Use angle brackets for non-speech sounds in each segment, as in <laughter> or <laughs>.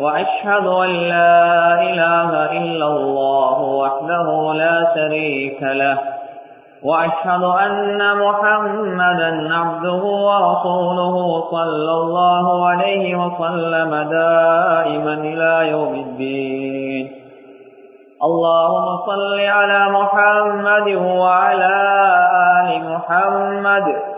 وأشهد أن لا إله إلا الله وحده لا شريك له. وأشهد أن محمدا عبده ورسوله صلى الله عليه وسلم دائما إلى يوم الدين. اللهم صل على محمد وعلى آل محمد.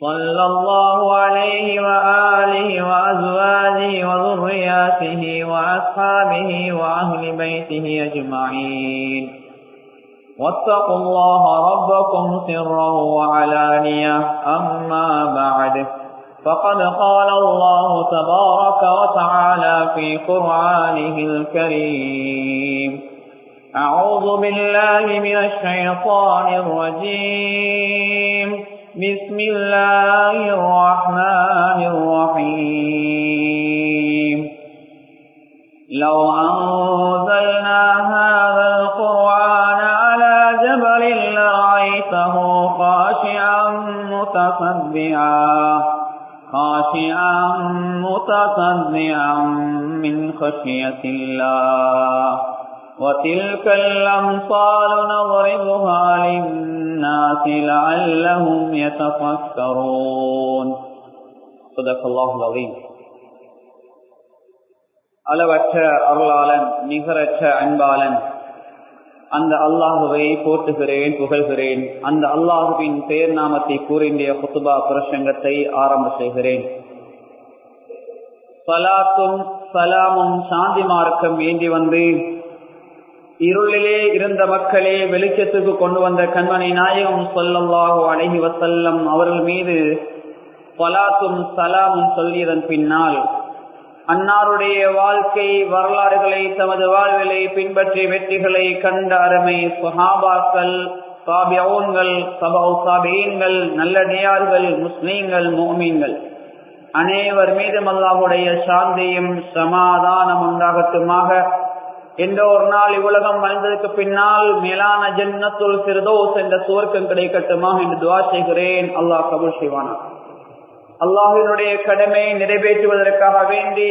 صلى الله عليه وآله وأزواجه وذرياته وأصحابه وأهل بيته أجمعين. واتقوا الله ربكم سرا وعلانية. أما بعد فقد قال الله تبارك وتعالى في قرآنه الكريم أعوذ بالله من الشيطان الرجيم. بسم الله الرحمن الرحيم. لو أنزلنا هذا القرآن على جبل لرأيته خاشعا متصدعا خاشعا متصدعا من خشية الله. وتلك الأمثال نضربها للناس لعلهم يتفكرون صدق الله العظيم அளவற்ற அருளாளன் நிகரற்ற அன்பாளன் அந்த அல்லாஹுவை போட்டுகிறேன் புகழ்கிறேன் அந்த அல்லாஹுவின் பெயர் நாமத்தை கூறிய குத்துபா பிரசங்கத்தை ஆரம்ப செய்கிறேன் சலாத்தும் சலாமும் சாந்தி மார்க்கம் வேண்டி வந்து இருளிலே இருந்த மக்களே வெளிச்சத்துக்கு கொண்டு வந்த கண்மனை நாயகம் சொல்லல்லாஹோ அழகி வசல்லம் அவர்கள் மீது பலாத்தும் சலாமும் சொல்லியதன் பின்னால் அன்னாருடைய வாழ்க்கை வரலாறுகளை தமது வாழ்விலை பின்பற்றி வெற்றிகளை கண்ட அருமை சுஹாபாக்கள் சாபியவுன்கள் சபவு சாபியன்கள் நல்லடியார்கள் முஸ்லீம்கள் மோமீன்கள் அனைவர் மீதும் அல்லாஹுடைய சாந்தியும் சமாதானம் உண்டாகட்டுமாக என்ற ஒரு நாள் இவ்வுலகம் வாழ்ந்ததற்கு பின்னால் மேலான ஜன்னத்துல் சிறுதோஸ் என்ற சுவர்க்கம் கிடைக்கட்டுமா என்று துவா செய்கிறேன். அல்லாஹ் கபுல் செய்வானா? அல்லாஹினுடைய கடமை நிறைவேற்றுவதற்காக வேண்டி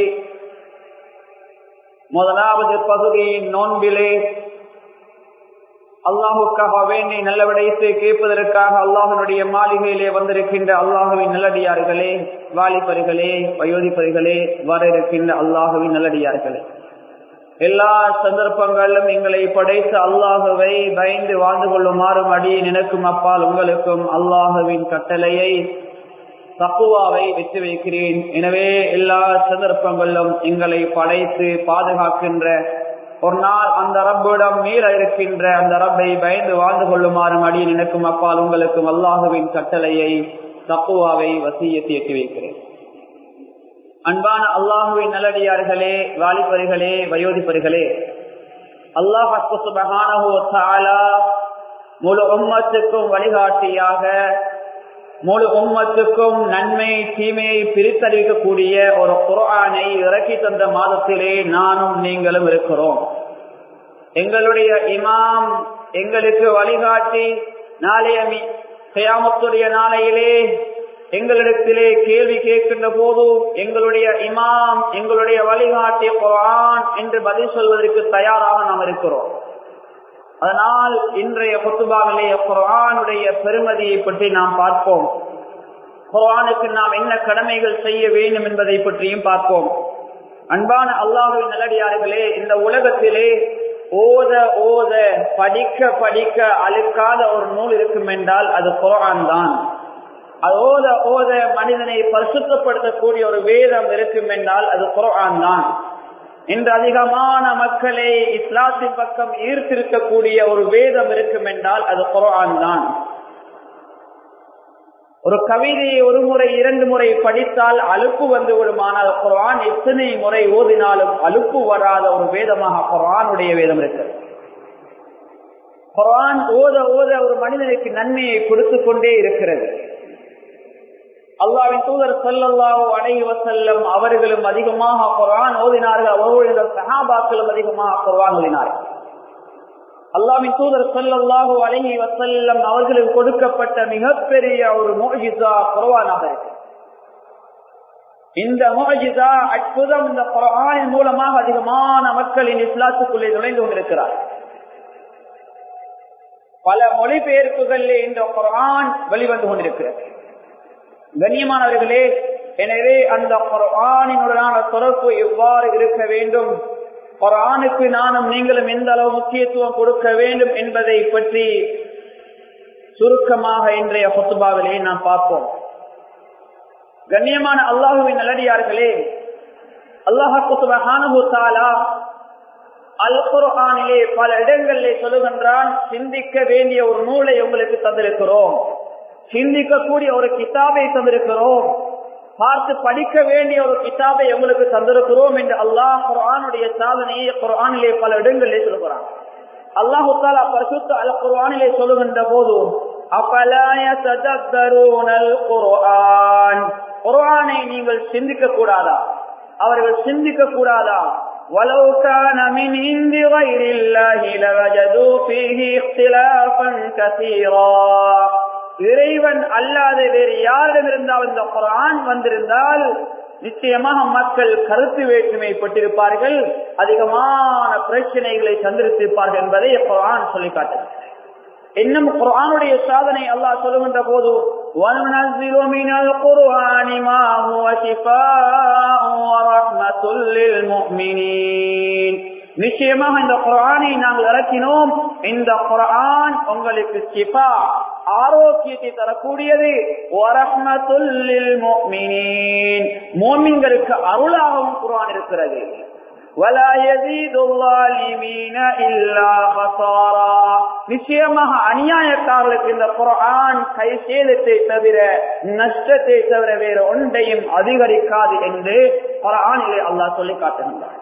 முதலாவது பகுதியின் நோன்பிலே அல்லாஹுக்காக வேண்டி நல்ல விடயத்தை கேட்பதற்காக அல்லாஹனுடைய மாளிகையிலே வந்திருக்கின்ற அல்லாஹுவின் நல்லடியார்களே வாலிபர்களே வயோதிபர்களே வர இருக்கின்ற அல்லாஹுவின் நல்லடியார்களே. எல்லா சந்தர்ப்பங்களிலும் எங்களை படைத்து அல்லாஹுவை பயந்து வாழ்ந்து கொள்ளுமாறும் அடியை நினைக்கும் அப்பால் உங்களுக்கும் அல்லாஹுவின் கட்டளையை தப்புவாவை வெற்றி வைக்கிறேன். எனவே எல்லா சந்தர்ப்பங்களிலும் எங்களை படைத்து பாதுகாக்கின்ற ஒரு நாள் அந்த ரப்பிடம் மீற இருக்கின்ற அந்த ரப்பை பயந்து வாழ்ந்து கொள்ளுமாறும் அடியை நினைக்கும் அப்பால் உங்களுக்கும் அல்லாஹுவின் கட்டளையை தப்புவாவை வசியத்தை எட்டி வைக்கிறேன். அன்பான அல்லாஹுவின் நல்லடியார்களே வாலிபர்களே வயோதிபர்களே. அல்லாஹ் முழு உம்மத்துக்கும் வழிகாட்டியாக முழு உம்மத்துக்கும் நன்மை தீமையை பிரித்தறிவிக்கக்கூடிய ஒரு குரானை இறக்கி தந்த மாதத்திலே நானும் நீங்களும் இருக்கிறோம். எங்களுடைய இமாம் எங்களுக்கு வழிகாட்டி நாளைய கயாமத்துடைய நாளையிலே எங்களிடத்திலே கேள்வி கேட்கின்ற போது எங்களுடைய இமாம் எங்களுடைய வழிகாட்டிய குரான் என்று பதில் சொல்வதற்கு தயாராக நாம் இருக்கிறோம். அதனால் இன்றைய கொத்துபாவிலே குரானுடைய பெருமதியை பற்றி நாம் பார்ப்போம். குரானுக்கு நாம் என்ன கடமைகள் செய்ய வேண்டும் என்பதை பற்றியும் பார்ப்போம். அன்பான அல்லாஹுவின் நல்லடியார்களே இந்த உலகத்திலே ஓத ஓத படிக்க படிக்க அழுக்காத ஒரு நூல் இருக்கும் என்றால் அது குரான் தான். ஓத ஓத மனிதனை பரிசுத்தப்படுத்தக்கூடிய ஒரு வேதம் இருக்கும் என்றால் அது குரான் தான் இன்று அதிகமான மக்களை இஸ்லாத்தின் பக்கம் ஈர்த்திருக்கக்கூடிய ஒரு வேதம் இருக்கும் என்றால் அது குரான் தான் ஒரு கவிதையை ஒரு முறை இரண்டு முறை படித்தால் அலுப்பு வந்து விடுமானால் குரான் எத்தனை முறை ஓதினாலும் அலுப்பு வராத ஒரு வேதமாக குரானுடைய வேதம் இருக்கிறது. குரான் ஓத ஓத ஒரு மனிதனுக்கு நன்மையை கொடுத்து கொண்டே இருக்கிறது. அல்லாவின் தூதர் செல்லல்லாவோ அடைவ செல்லம் அவர்களும் அதிகமாக குரான் ஓதினார்கள் அவர்களுடைய சகாபாக்களும் அதிகமாக குரான் ஓதினார்கள். அல்லாவின் தூதர் சொல்லல்லாஹோ அழகி வசல்லம் அவர்களுக்கு கொடுக்கப்பட்ட மிகப்பெரிய ஒரு மோஜிதா குரவானாக இருக்கு. இந்த மோஜிதா அற்புதம் இந்த குரானின் மூலமாக அதிகமான மக்களின் இஸ்லாத்துக்குள்ளே நுழைந்து கொண்டிருக்கிறார். பல மொழிபெயர்ப்புகளில் இந்த குரான் வெளிவந்து கொண்டிருக்கிறது. கண்ணியமானவர்களே எனவே அந்த குரானினுடனான தொடர்பு எவ்வாறு இருக்க வேண்டும்? குரானுக்கு நானும் நீங்களும் எந்த அளவு முக்கியத்துவம் கொடுக்க வேண்டும் என்பதை பற்றி சுருக்கமாக இன்றைய சொத்துபாவிலே நாம் பார்ப்போம். கண்ணியமான அல்லாஹுவின் நல்லடியார்களே அல்லாஹாலா அல் குர்ஆனிலே பல இடங்களிலே சொல்லுகின்றான் சிந்திக்க வேண்டிய ஒரு நூலை உங்களுக்கு தந்திருக்கிறோம். சிந்திக்கக்கூடிய ஒரு கிதாபை தந்திருக்கிறோம். பார்த்து படிக்க வேண்டிய ஒரு கிதாபை எங்களுக்கு தந்திருக்கிறோம் என்று அல்லாஹ் குரானுடைய சாதனையை குரானிலே பல இடங்களிலே சொல்கிறான். அல்லாஹு தாலா பரிசுத்த அல் குரானிலே சொல்லுகின்ற போதும் குரானை நீங்கள் சிந்திக்க கூடாதா அவர்கள் சிந்திக்க கூடாதா வலவுகான இறைவன் அல்லாத வேறு யாரிடமிருந்தாவது இந்த குரான் வந்திருந்தால் நிச்சயமாக மக்கள் கருத்து வேற்றுமைப்பட்டிருப்பார்கள் அதிகமான பிரச்சனைகளை சந்தித்திருப்பார்கள் என்பதை குரான் சொல்லி காட்டுகிறது இன்னும் குரானுடைய சாதனை அல்லாஹ் சொல்லுகின்ற போது குரானிமா நிச்சயமாக இந்த குரானை நாங்கள் இறக்கினோம். இந்த குரான் உங்களுக்கு சிபா ஆரோக்கியத்தை தரக்கூடியது. மோமின்களுக்கு அருளாகவும் குரான் இருக்கிறது. நிச்சயமாக அநியாயக்காரர்களுக்கு இந்த குரான் கை சேதத்தை தவிர நஷ்டத்தை தவிர வேற ஒன்றையும் அதிகரிக்காது என்று குரானிலே அல்லாஹ் சொல்லி காட்டுகின்றார்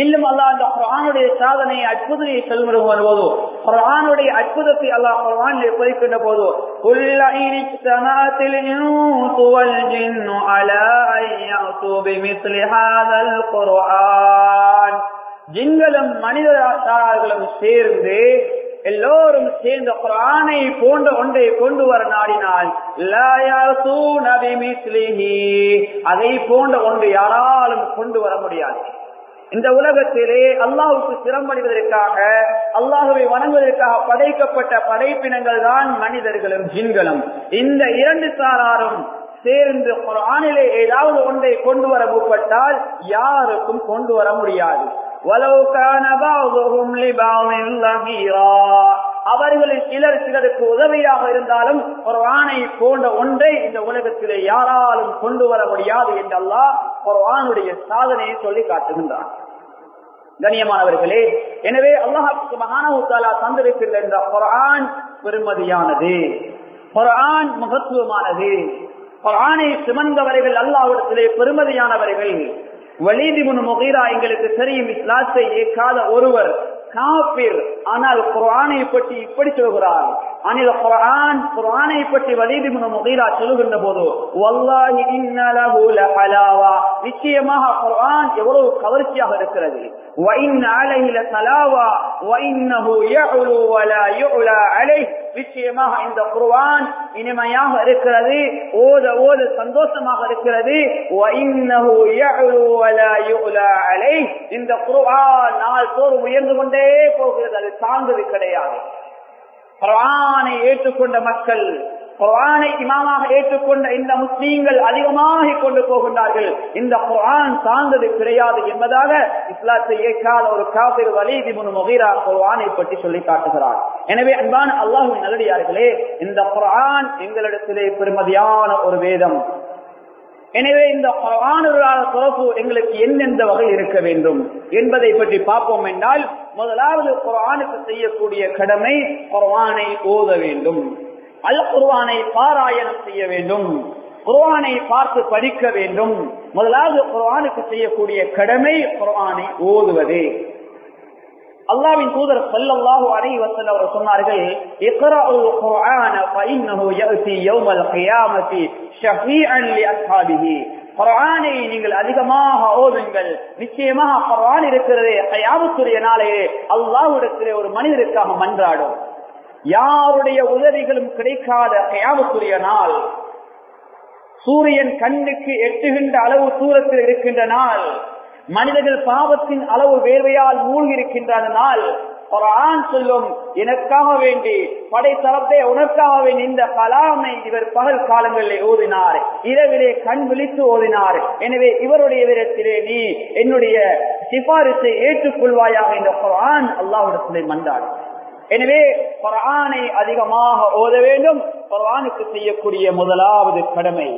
இன்னும் அல்லா அந்த குரானுடைய சாதனையை அற்புதத்தை செல்வது வரும்போது குரானுடைய அற்புதத்தை அல்லாஹ் குரான் குறிக்கின்ற போது ஜிங்களும் மனிதர்களும் சேர்ந்து எல்லோரும் சேர்ந்த குரானை போன்ற ஒன்றை கொண்டு வர நாடினால் அதை போன்ற ஒன்று யாராலும் கொண்டு வர முடியாது. இந்த உலகத்திலே அல்லாஹுக்கு சிரமடைவதற்காக அல்லாஹுவை வணங்குவதற்காக படைக்கப்பட்ட படைப்பினங்கள் தான் மனிதர்களும் ஜின்களும். இந்த இரண்டு சாராரும் சேர்ந்து ஆணிலே ஏதாவது ஒன்றை கொண்டு வர முற்பட்டால் யாருக்கும் கொண்டு வர முடியாது. அவர்களில் சிலர் சிலருக்கு உதவியாக இருந்தாலும் ஒரு ஆணை போன்ற ஒன்றை இந்த உலகத்திலே யாராலும் கொண்டு வர முடியாது என்றெல்லாம் ஒரு ஆணுடைய சாதனையை சொல்லி காட்டுகின்றார் கண்ணியமானவர்களே எனவே அல்லாஹாக்கு மகானவுத்தாலா தந்திருக்கின்ற இந்த குரான் பெருமதியானது. குரான் மகத்துவமானது. குரானை சுமந்தவர்கள் அல்லாவிடத்திலே பெருமதியானவர்கள். வலிதி முன் முகீரா எங்களுக்கு தெரியும் இஸ்லாத்தை ஏற்காத ஒருவர் காபிர் ஆனால் குரானை பற்றி இப்படி சொல்கிறார் அனில் குரான் குரானை பற்றி வலிது முகீரா சொல்லுகின்ற போது வல்லாஹி இன்னலஹுல ஹலாவா நிச்சயமாக குரான் எவ்வளவு கவர்ச்சியாக இருக்கிறது வைன் அலைஹில தலாவா வைன்னஹு யஉலு வலா யுலா அலைஹ் நிச்சயமாக இந்த குர்வான் இனிமையாக இருக்கிறது ஓத ஓத சந்தோஷமாக இருக்கிறது. இந்த குர்வான் நாள் தோறும் உயர்ந்து கொண்டே போகிறது அது சார்ந்தது கிடையாது. குரானை ஏற்றுக்கொண்ட மக்கள் குரானை இமாமாக ஏற்றுக்கொண்ட இந்த முஸ்லீம்கள் அதிகமாக கொண்டு போகின்றார்கள். இந்த குரான் சார்ந்தது கிடையாது என்பதாக இஸ்லாத்தை ஏற்காத ஒரு காபிர் வலிதி முன் முகிரா குரானை பற்றி சொல்லி காட்டுகிறார். எனவே அன்பான அல்லாஹின் நல்லடியார்களே இந்த குரான் எங்களிடத்திலே பெருமதியான ஒரு வேதம். எனவே இந்த குரானுடான தொடர்பு எங்களுக்கு எந்தெந்த வகை இருக்க வேண்டும் என்பதை பற்றி பார்ப்போம் என்றால் முதலாவது குரானுக்கு செய்யக்கூடிய கடமை குரானை ஓத வேண்டும். அல் குர்வானை பாராயணம் செய்ய வேண்டும். குர்வானை பார்த்து படிக்க வேண்டும். முதலாவது குர்வானுக்கு செய்யக்கூடிய கடமை குர்வானை ஓதுவது. அல்லாவின் தூதர் ஸல்லல்லாஹு அலைஹி வஸல்லம் அவர் சொன்னார்கள் இக்ரஉல் குர்ஆன ஃபஇன்னஹு யஅதி யௌமல் கியாமத்தி ஷஃபீஅன் லிஅஸ்ஹாபிஹி குர்ஆனை நீங்கள் அதிகமாக ஓதுங்கள். நிச்சயமாக குர்ஆன் இருக்கிறதே கயாமத்துடைய நாளையே அல்லாஹ்விடத்திலே ஒரு மனிதருக்காக மன்றாடும். யாருடைய உதவிகளும் கிடைக்காத கயாமத்துடைய நாள் சூரியன் கண்ணுக்கு எட்டுகின்ற அளவு தூரத்தில் இருக்கின்ற நாள் மனிதர்கள் பாவத்தின் அளவு வேர்வையால் மூழ்கி இருக்கின்ற நாள் ஒரு ஆண் சொல்லும் எனக்காக வேண்டி படைத்தரப்பே உனக்காக வேண்டி இந்த கலாமை இவர் பகல் காலங்களிலே ஓதினார் இரவிலே கண் விழித்து ஓதினார் எனவே இவருடைய விதத்திலே நீ என்னுடைய சிபாரிசை ஏற்றுக்கொள்வாயாக. இந்த குரான் அல்லாவிடத்திலே மன்றாடு எனவே குரானை அதிகமாக ஓத வேண்டும். குரானுக்கு செய்யக்கூடிய முதலாவது கடமை.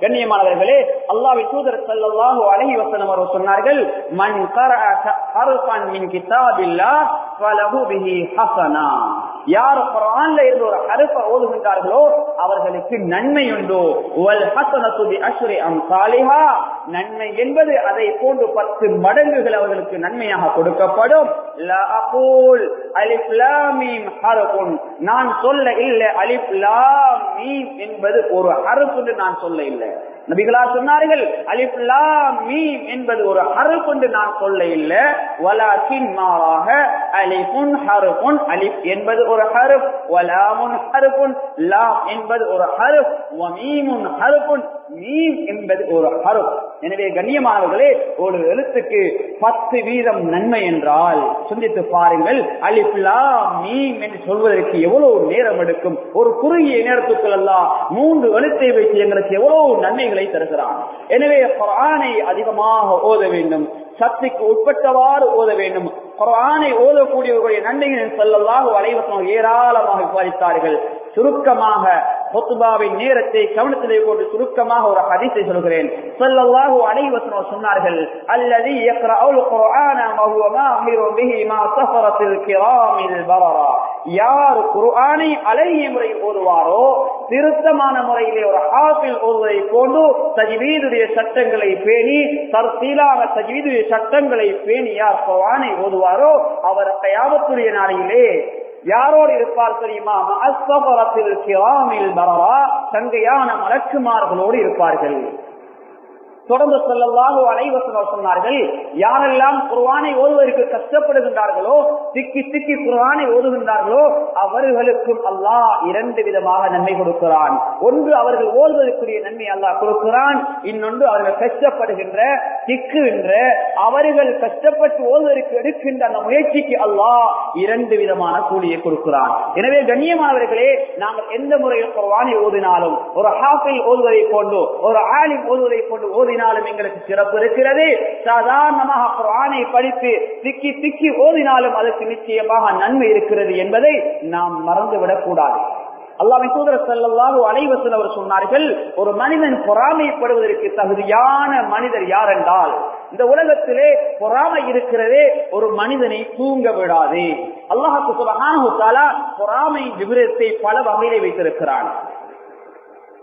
கண்ணியமானவர்களே அல்லாவின் தூதர் ஸல்லல்லாஹு அலைஹி வசனம் அவர் சொன்னார்கள் மண் கர ஹர்ஃபன் மின் கிதாபில்லா பலகு பிஹி ஹசனா யார் குரான்ல இருந்து ஒரு ஹர்ஃப ஓதுகின்றார்களோ அவர்களுக்கு நன்மை உண்டு நன்மை என்பது அதை போன்று பத்து மடங்குகள் அவர்களுக்கு நன்மையாக கொடுக்கப்படும். நான் சொல்ல இல்லை. அலிஃப் மீம் என்பது ஒரு ஹர்ஃப் என்று நான் சொல்ல இல்லை. நபிகளா சொன்னார்கள் அலிஃப் மீம் என்பது ஒரு ஹரு கொண்டு நான் சொல்ல இல்லை வலாக்கின் மாறாக அலிஃபுன் ஹர்ஃபுன் அலிஃப் என்பது ஒரு ஹர்ஃப். வலாமுன் ஹர்ஃபுன் லாம் என்பது ஒரு ஹர்ஃப். வமீமுன் ஹர்ஃபுன் மீம் என்பது ஒரு ஹர்ஃப். எனவே கண்ணியமானவர்களே ஒரு எழுத்துக்கு பத்து வீதம் நன்மை என்றால் சிந்தித்து பாருங்கள். அலிப்லா மீம் என்று சொல்வதற்கு எவ்வளவு நேரம் எடுக்கும்? ஒரு குறுகிய நேரத்துக்குள் அல்ல மூன்று எழுத்தை வைத்து எங்களுக்கு எவ்வளவு நன்மைகள் தருகிறான். எனவே குரானை அதிகமாக ஓத வேண்டும். சக்திக்கு உட்பட்டவாறு ஓத வேண்டும். குரானை ஓதக்கூடியவர்களுடைய நன்மைகளின் செல்லலாக வளைவசம் ஏராளமாக விவாதித்தார்கள். சுருக்கமாக ஹொத்துபாவின் நேரத்தை கவனத்திலே கொண்டு சுருக்கமாக ஒரு ஹதீஸை சொல்கிறேன். சொல்லல்லாஹு அனைவசனம் சொன்னார்கள் அல்லது யக்ரவுல் குர்ஆன வஹுவ மாஹிரு பிஹி மா சஃபரத்தில் கிராமில் பரரா. யார் குர்ஆனை அழகிய முறை ஓதுவாரோ திருத்தமான முறையிலே ஒரு ஹாஃபில் ஓதுவதை போன்று தஜ்வீதுடைய சட்டங்களை பேணி தற்சீலாக தஜ்வீதுடைய சட்டங்களை பேணி யார் குர்ஆனை ஓதுவாரோ அவர் கயாமத்துடைய நாளையிலே யாரோடு இருப்பார் தெரியுமா? அஸ்வபரத்தில் கிராமில் பரவா தங்கையான மலக்குமார்களோடு இருப்பார்கள். தொடர்ந்து சொல்லலாக அனைவசனர் சொன்னார்கள் யாரெல்லாம் குர்வானை ஓதுவதற்கு கஷ்டப்படுகின்றார்களோ திக்கி திக்கி குர்வானை ஓதுகின்றார்களோ அவர்களுக்கும் அல்லாஹ் இரண்டு விதமாக நன்மை கொடுக்கிறான். ஒன்று அவர்கள் ஓதுவதற்குரிய நன்மை அல்லாஹ் கொடுக்கிறான் இன்னொன்று அவர்கள் கஷ்டப்படுகின்ற திக்குகின்ற அவர்கள் கஷ்டப்பட்டு ஓதுவதற்கு எடுக்கின்ற அந்த முயற்சிக்கு அல்லாஹ் இரண்டு விதமான கூலியை கொடுக்கிறான். எனவே கண்ணியமானவர்களே நாங்கள் எந்த முறையில் குர்வானை ஓதினாலும் ஒரு ஹாஃபில் ஓதுவதை கொண்டு ஒரு ஆலிம் ஓதுவதை கொண்டு ஓதி ஓதினாலும் எங்களுக்கு சிறப்பு இருக்கிறது. சாதாரணமாக குரானை படித்து திக்கி திக்கி ஓதினாலும் அதற்கு நிச்சயமாக நன்மை இருக்கிறது என்பதை நாம் மறந்துவிடக் கூடாது அல்லாவின் தூதர செல்லல்லாஹு அனைவசன் அவர் சொன்னார்கள் ஒரு மனிதன் பொறாமைப்படுவதற்கு தகுதியான மனிதர் யார் என்றால் இந்த உலகத்திலே பொறாமை இருக்கிறதே ஒரு மனிதனை தூங்க விடாது. அல்லாஹு சுபகான பொறாமை விபரத்தை பல வகையிலே வைத்திருக்கிறான்.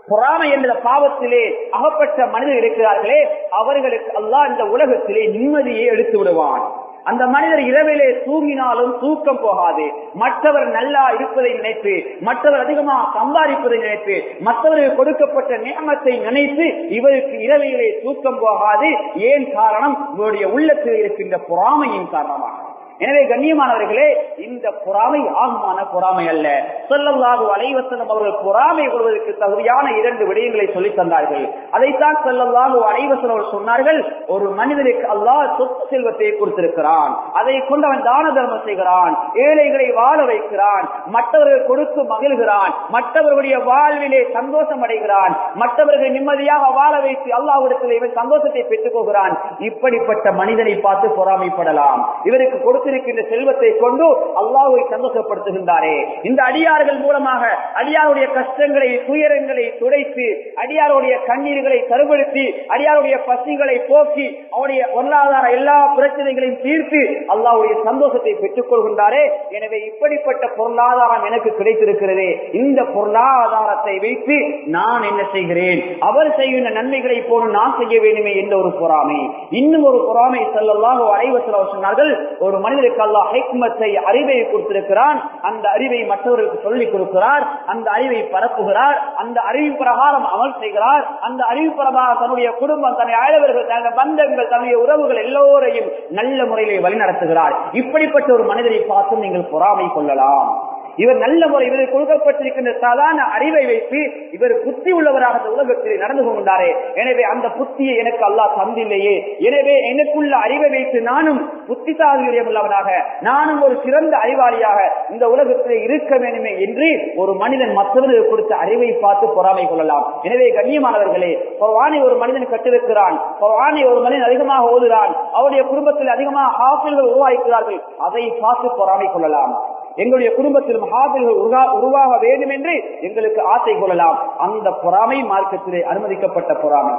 பொறாமை என்ற பாவத்திலே அகப்பட்ட மனிதர் இருக்கிறார்களே அவர்களுக்கு அல்லாஹ் இந்த உலகத்திலே நிம்மதியை எடுத்து விடுவான். அந்த மனிதர் இரவிலே தூங்கினாலும் தூக்கம் போகாது. மற்றவர் நல்லா இருப்பதை நினைத்து மற்றவர் அதிகமாக சம்பாதிப்பதை நினைத்து மற்றவருக்கு கொடுக்கப்பட்ட நியமத்தை நினைத்து இவருக்கு இரவிலே தூக்கம் போகாது. ஏன் காரணம்? இவருடைய உள்ளத்தில் இருக்கின்ற பொறாமையின் காரணமாக. எனவே கண்ணியமானவர்களே இந்த பொறாமை ஆகுமான பொறாமை அல்ல. செல்லல்லாது அலைவசனம் அவர்கள் பொறாமை கொள்வதற்கு தகுதியான இரண்டு விடயங்களை சொல்லித் தந்தார்கள். அதைத்தான் செல்லல்லாது அலைவசனம் அவர்கள் சொன்னார்கள் ஒரு மனிதனுக்கு அல்லாஹ் சொத்து செல்வத்தை கொடுத்திருக்கிறான். அதை கொண்டு அவன் தான தர்மம் செய்கிறான் ஏழைகளை வாழ வைக்கிறான் மற்றவர்கள் கொடுத்து மகிழ்கிறான் மற்றவர்களுடைய வாழ்விலே சந்தோஷம் அடைகிறான் மற்றவர்கள் நிம்மதியாக வாழ வைத்து அல்லாவிடத்தில் இவன் சந்தோஷத்தை பெற்றுக் கொள்கிறான். இப்படிப்பட்ட மனிதனை பார்த்து பொறாமைப்படலாம். இவருக்கு கொடுத்து வைத்திருக்கின்ற செல்வத்தை கொண்டு அல்லாஹ்வை சந்தோஷப்படுத்துகின்றாரே. இந்த அடியார்கள் மூலமாக அடியாருடைய கஷ்டங்களை துயரங்களை துடைத்து அடியாருடைய கண்ணீர்களை கருவெடுத்து அடியாருடைய பசிகளை போக்கி அவருடைய பொருளாதார எல்லா பிரச்சனைகளையும் தீர்த்து அல்லாவுடைய சந்தோஷத்தை பெற்றுக் கொள்கின்றாரே. எனவே இப்படிப்பட்ட பொருளாதாரம் எனக்கு கிடைத்திருக்கிறது. இந்த பொருளாதாரத்தை வைத்து நான் என்ன செய்கிறேன்? அவர் செய்கின்ற நன்மைகளை போல நான் செய்ய வேண்டுமே என்ற ஒரு பொறாமை. இன்னும் ஒரு பொறாமை செல்லலாம் அனைவசல் சொன்னார்கள் ஒரு மனிதருக்கு அல்லா ஹைக்மத்தை அறிவை கொடுத்திருக்கிறான். அந்த அறிவை மற்றவர்களுக்கு சொல்லிக் கொடுக்கிறார். அந்த அறிவை பரப்புகிறார். அந்த அறிவு பிரகாரம் அமல் செய்கிறார். அந்த அறிவு பிரகாரம் தன்னுடைய குடும்பம் தன்னுடைய அயலவர்கள் தன்னுடைய பந்தங்கள் தன்னுடைய உறவுகள் எல்லோரையும் நல்ல முறையிலே வழிநடத்துகிறார். இப்படிப்பட்ட ஒரு மனிதரை பார்த்து நீங்கள் பொறாமை கொள்ளலாம். இவர் நல்ல முறை இவருக்கு கொடுக்கப்பட்டிருக்கின்ற சாதாரண அறிவை வைத்து இவர் புத்தி உள்ளவராக உலகத்தில் நடந்து கொண்டாரே. எனவே அந்த புத்தியை எனக்கு அல்லாஹ் தந்தில்லையே. எனவே எனக்குள்ள அறிவை வைத்து நானும் புத்திசாலியுடையவனாக நானும் ஒரு சிறந்த அறிவாளியாக இந்த உலகத்தில் இருக்க வேண்டுமே என்று ஒரு மனிதன் மற்றவர்களுக்கு கொடுத்த அறிவை பார்த்து பொறாமை கொள்ளலாம். எனவே கண்ணியமானவர்களே பொறானை ஒரு மனிதன் கட்டிருக்கிறான். பொறானை ஒரு மனிதன் அதிகமாக ஓதுகிறான். அவருடைய குடும்பத்தில் அதிகமாக ஆசிரியர்கள் உருவாக்கிறார்கள் அதை பார்த்து பொறாமை கொள்ளலாம். எங்களுடைய குடும்பத்தில் மகாபில்கள் உருவாக வேண்டும் என்று எங்களுக்கு ஆசை கொள்ளலாம். அந்த பொறாமை மார்க்கத்திலே அனுமதிக்கப்பட்ட பொறாமை.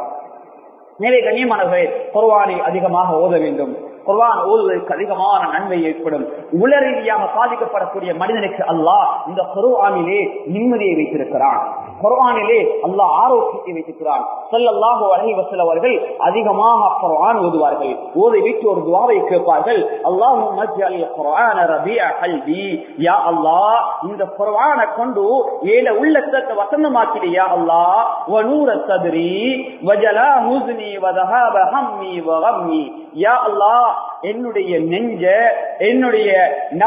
எனவே கண்ணியமானவர்களே குர்வானை அதிகமாக ஓத வேண்டும். குர்வான் ஓதுவதற்கு அதிகமான நன்மை ஏற்படும். உல ரீதியாக பாதிக்கப்படக்கூடிய மனிதனுக்கு அல்லாஹ் இந்த குர்ஆனிலே நிம்மதியை வைத்திருக்கிறான். குர்வானிலே அல்லாஹ் ஆரோக்கியத்தை வைத்திருக்கிறான். ஸல்லல்லாஹு அலைஹி வஸல்லம் அவர்கள் அதிகமாக குர்வான் ஓதுவார்கள். ஓதை வைத்து ஒரு துவாவை கேட்பார்கள். அல்லாஹ் ஜஅல் யா அல்லாஹ் இந்த குர்ஆனை கொண்டு ஏல உள்ளத்தை வசந்தமாக்கிறியா அல்லாஹ். வனூர சதுரி வஜலா வ ஜலா ஹுஸ்னி வ ஹம்மி யா அல்லாஹ் என்னுடைய நெஞ்ச என்னுடைய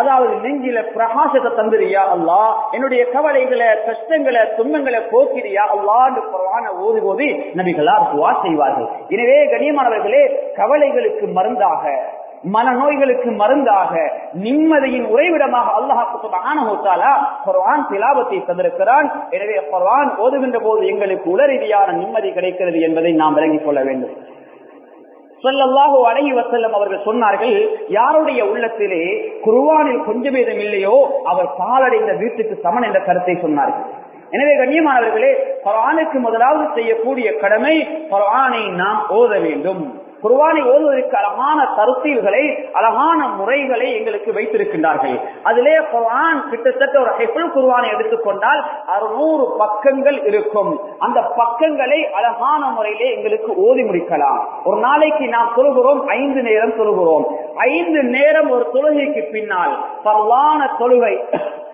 அதாவது நெஞ்சில பிரகாசத்தை தந்துறியா அல்லா என்னுடைய கவலைகளை கஷ்டங்களை துன்பங்களை போக்கிறியா அல்லான்னு குரான ஓதி ஓதி நபிகளார் துவா செய்வார்கள். எனவே கனியமானவர்களே கவலைகளுக்கு மருந்தாக மனநோய்களுக்கு மருந்தாக நிம்மதியின் உறைவிடமாக அல்லாஹால குர்ஆன் திலாவத்தை தந்திருக்கிறான். எனவே குர்ஆன் ஓதுகின்ற போது எங்களுக்கு உளரீதியான நிம்மதி கிடைக்கிறது என்பதை நாம் விளங்கிக் கொள்ள வேண்டும். சொல்லல்லாஹோ அழகி வசல்லம் அவர்கள் சொன்னார்கள் யாருடைய உள்ளத்திலே குருவானில் கொஞ்ச பேதம் இல்லையோ அவர் பாலடைந்த வீட்டுக்கு சமன் என்ற கருத்தை சொன்னார்கள். எனவே கண்ணியமானவர்களே குரானுக்கு முதலாவது செய்யக்கூடிய கடமை குரானை நாம் ஓத வேண்டும். குர்வானை ஓதுவதற்கு அழகான தருத்தீல்களை அழகான முறைகளை எங்களுக்கு வைத்திருக்கின்றார்கள். அதிலே குர்வான் கிட்டத்தட்ட ஒரு ஹெஃபுல் குர்வானை எடுத்துக்கொண்டால் அறுநூறு பக்கங்கள் இருக்கும். அந்த பக்கங்களை அழகான முறையிலே எங்களுக்கு ஓதி முடிக்கலாம். ஒரு நாளைக்கு நாம் சொல்கிறோம் ஐந்து நேரம் சொல்கிறோம் ஐந்து நேரம் ஒரு தொழுகைக்கு பின்னால் பரவான தொழுகை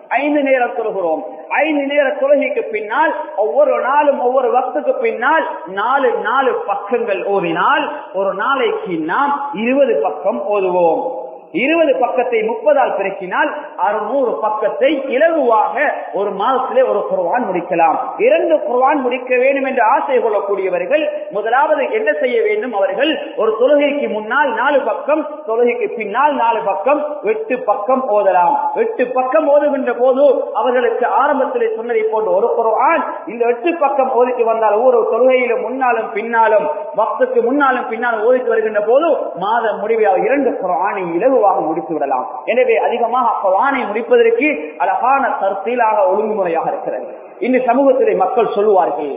ஐந்து நேரம் தொழுகிறோம். ஐந்து நேர தொழுகைக்கு பின்னால் ஒவ்வொரு நாளும் ஒவ்வொரு வக்துக்கு பின்னால் நாலு நாலு பக்கங்கள் ஓதினால் ஒரு நாளைக்கு நாம் இருபது பக்கம் ஓதுவோம். இருபது பக்கத்தை முப்பதால் பெருக்கினால் அறுநூறு பக்கத்தை இலகுவாக ஒரு மாதத்திலே ஒரு குர்வான் முடிக்கலாம். இரண்டு குர்வான் முடிக்க வேண்டும் என்று ஆசை கொள்ளக்கூடியவர்கள் முதலாவது என்ன செய்ய வேண்டும் அவர்கள் ஒரு தொழுகைக்கு முன்னால் நாலு பக்கம் தொழுகைக்கு பின்னால் நாலு பக்கம் எட்டு பக்கம் ஓதலாம். எட்டு பக்கம் ஓதுகின்ற போது அவர்களுக்கு ஆரம்பத்திலே சொன்னதை போன்ற ஒரு குர்வான் இந்த எட்டு பக்கம் ஓதிட்டு வந்தால் ஒவ்வொரு தொழுகையிலும் முன்னாலும் பின்னாலும் பக்துக்கு முன்னாலும் பின்னாலும் ஓதிட்டு வருகின்ற போது மாத முடிவில் இரண்டு குர்ஆனை இலகு இலகுவாக முடித்து விடலாம். எனவே அதிகமாக குரானை முடிப்பதற்கு அழகான தற்சீலாக ஒழுங்குமுறையாக இருக்கிறது. இந்த சமூகத்திலே மக்கள் சொல்லுவார்கள்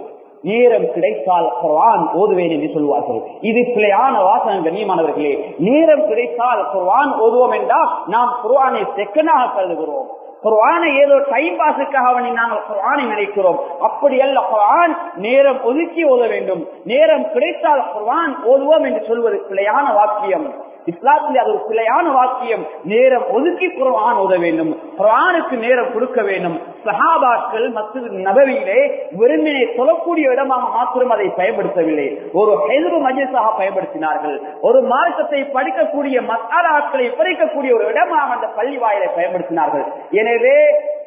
நேரம் கிடைத்தால் குர்வான் ஓதுவேன் என்று சொல்வார்கள் இது பிழையான வாசனம் கண்ணியமானவர்களே. நேரம் கிடைத்தால் குர்வான் ஓதுவோம் என்றால் நாம் குர்வானை செகண்டாக கருதுகிறோம். குர்வானை ஏதோ டைம் பாஸுக்காக நாங்கள் குர்வானை நினைக்கிறோம். அப்படி அல்ல குர்வான் நேரம் ஒதுக்கி ஓத வேண்டும். நேரம் கிடைத்தால் குர்வான் ஓதுவோம் என்று சொல்வது பிழையான வாக்கியம். இஸ்லாத்திலே அது ஒரு பிழையான வாக்கியம். நேரம் ஒதுக்கி குரவான் ஓத வேண்டும். குரானுக்கு நேரம் கொடுக்க வேண்டும். சஹாபாக்கள் மத்திய நபவியிலே வெறுமனே சொல்லக்கூடிய இடமாக மாத்திரம் அதை பயன்படுத்தவில்லை. ஒரு ஹெல்வு மஜிசாக பயன்படுத்தினார்கள். ஒரு மார்க்கத்தை படிக்கக்கூடிய மசாலாக்களை படிக்கக்கூடிய ஒரு இடமாக அந்த பள்ளி வாயிலை பயன்படுத்தினார்கள். எனவே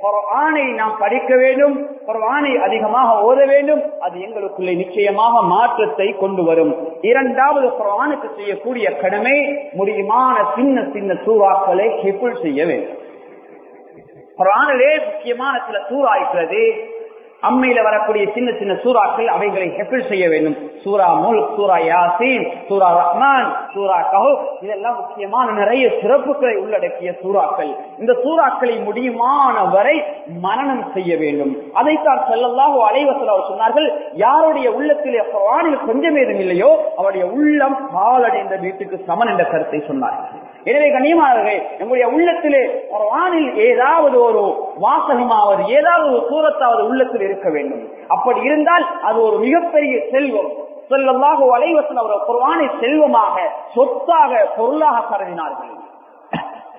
குர்ஆனை நாம் படிக்க வேண்டும். குர்ஆனை அதிகமாக ஓத வேண்டும். அது எங்களுக்குள்ளே நிச்சயமாக மாற்றத்தை கொண்டு வரும். இரண்டாவது குர்ஆனுக்கு செய்யக்கூடிய கடமை முடியுமான சின்ன சின்ன சூறாக்களை ஹெப்புள் செய்ய வேண்டும். குரானிலே முக்கியமான சில சூறா இருக்கிறது. அம்மையில வரக்கூடிய சின்ன சின்ன சூறாக்கள் அவைகளை ஹெப்பிள் செய்ய வேண்டும். சூரா முல் சூரா யாசின் சூரா ரஹ்மான் சூரா கஹு இதெல்லாம் முக்கியமான நிறைய சிறப்புகளை உள்ளடக்கிய சூறாக்கள். இந்த சூறாக்களை முடியுமான வரை மரணம் செய்ய வேண்டும். அதைத்தான் செல்லல்லாஹோ அலைவசல் அவர் சொன்னார்கள் யாருடைய உள்ளத்திலே குரானில் கொஞ்சம் ஏதும் இல்லையோ அவருடைய உள்ளம் பாலடைந்த வீட்டுக்கு சமன் என்ற கருத்தை சொன்னார்கள். எனவே கண்ணியமானவர்கள் நம்முடைய உள்ளத்திலே குரவானில் ஏதாவது ஒரு வாசகமாவது ஏதாவது ஒரு சூரத்தாவது உள்ளத்தில் இருக்க வேண்டும். அப்படி இருந்தால் அது ஒரு மிகப்பெரிய செல்வம். செல்லமாக அலைவசன் அவர் குர்ஆனை செல்வமாக சொத்தாக பொருளாக கருதினார்கள்.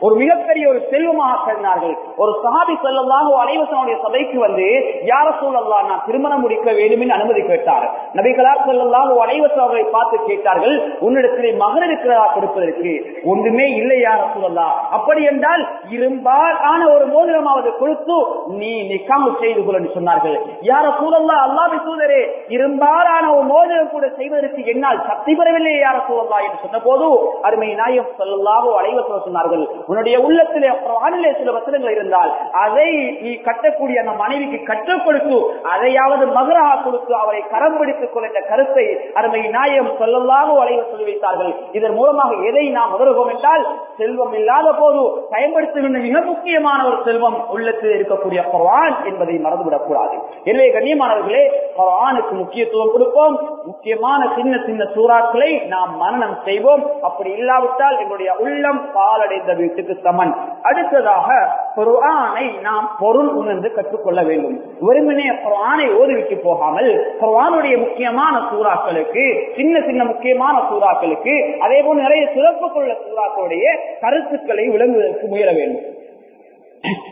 ஒரு மிகப்பெரிய ஒரு செல்வமாக கருதினார்கள் ஒரு சஹாபி செல்லமாக அலைவசனுடைய சபைக்கு வந்து யார சூழல்லா நான் திருமணம் முடிக்க வேண்டும் என்று அனுமதி கேட்டார். நபிகளார் செல்லல்லாக அலைவசன் அவர்களை பார்த்து கேட்டார்கள் உன்னிடத்திலே மகன் இருக்கிறதா கொடுப்பதற்கு? ஒன்றுமே இல்லை யார சூழல்லா அப்படி என்றால் இரும்பாலான ஒரு மோதிரமாவது கொடுத்து நீ நிக்காமல் செய்து கொள்ள சொன்னார்கள். யார சூழல்லா அல்லாவி சூதரே இரும்பாலான ஒரு மோதிரம் கூட செய்வதற்கு என்னால் சக்தி பெறவில்லை யார சூழல்லா என்று சொன்ன போது அருமை நாயம் செல்லல்லாக அலைவசன் சொன்னார்கள். உன்னுடைய உள்ளத்திலே குர்ஆனிலே சில வசனங்கள் இருந்தால் அதை நீ கட்டக்கூடிய அந்த மனைவிக்கு கற்றுக் கொடுத்து அதையாவது மகராக கொடுத்து அவரை கரம் பிடித்துக் கொள்ள கருத்தை அருமை நாயம் சொல்லலாக வளைவ சொல்லி வைத்தார்கள். இதன் மூலமாக எதை நாம் உணர்வோம் என்றால் செல்வம் இல்லாத போது பயன்படுத்துகின்ற மிக முக்கியமான ஒரு செல்வம் உள்ளத்தில் இருக்கக்கூடிய குர்ஆன் என்பதை மறந்துவிடக் கூடாது எனவே கண்ணியமானவர்களே குர்ஆனுக்கு முக்கியத்துவம் கொடுப்போம். முக்கியமான சின்ன சின்ன சூறாக்களை நாம் மரணம் செய்வோம். அப்படி இல்லாவிட்டால் எங்களுடைய உள்ளம் பாலடைந்த வீட்டுக்கு சமன். அடுத்ததாக குரானை நாம் பொருள் உணர்ந்து கற்றுக்கொள்ள வேண்டும். வெறுமனே குரானை ஓதுவிக்கு போகாமல் குரானுடைய முக்கியமான சூறாக்களுக்கு சின்ன சின்ன முக்கியமான சூறாக்களுக்கு அதே போல் நிறைய சிறப்புக்குள்ள சூறாக்களுடைய கருத்துக்களை விளங்குவதற்கு முயல வேண்டும்.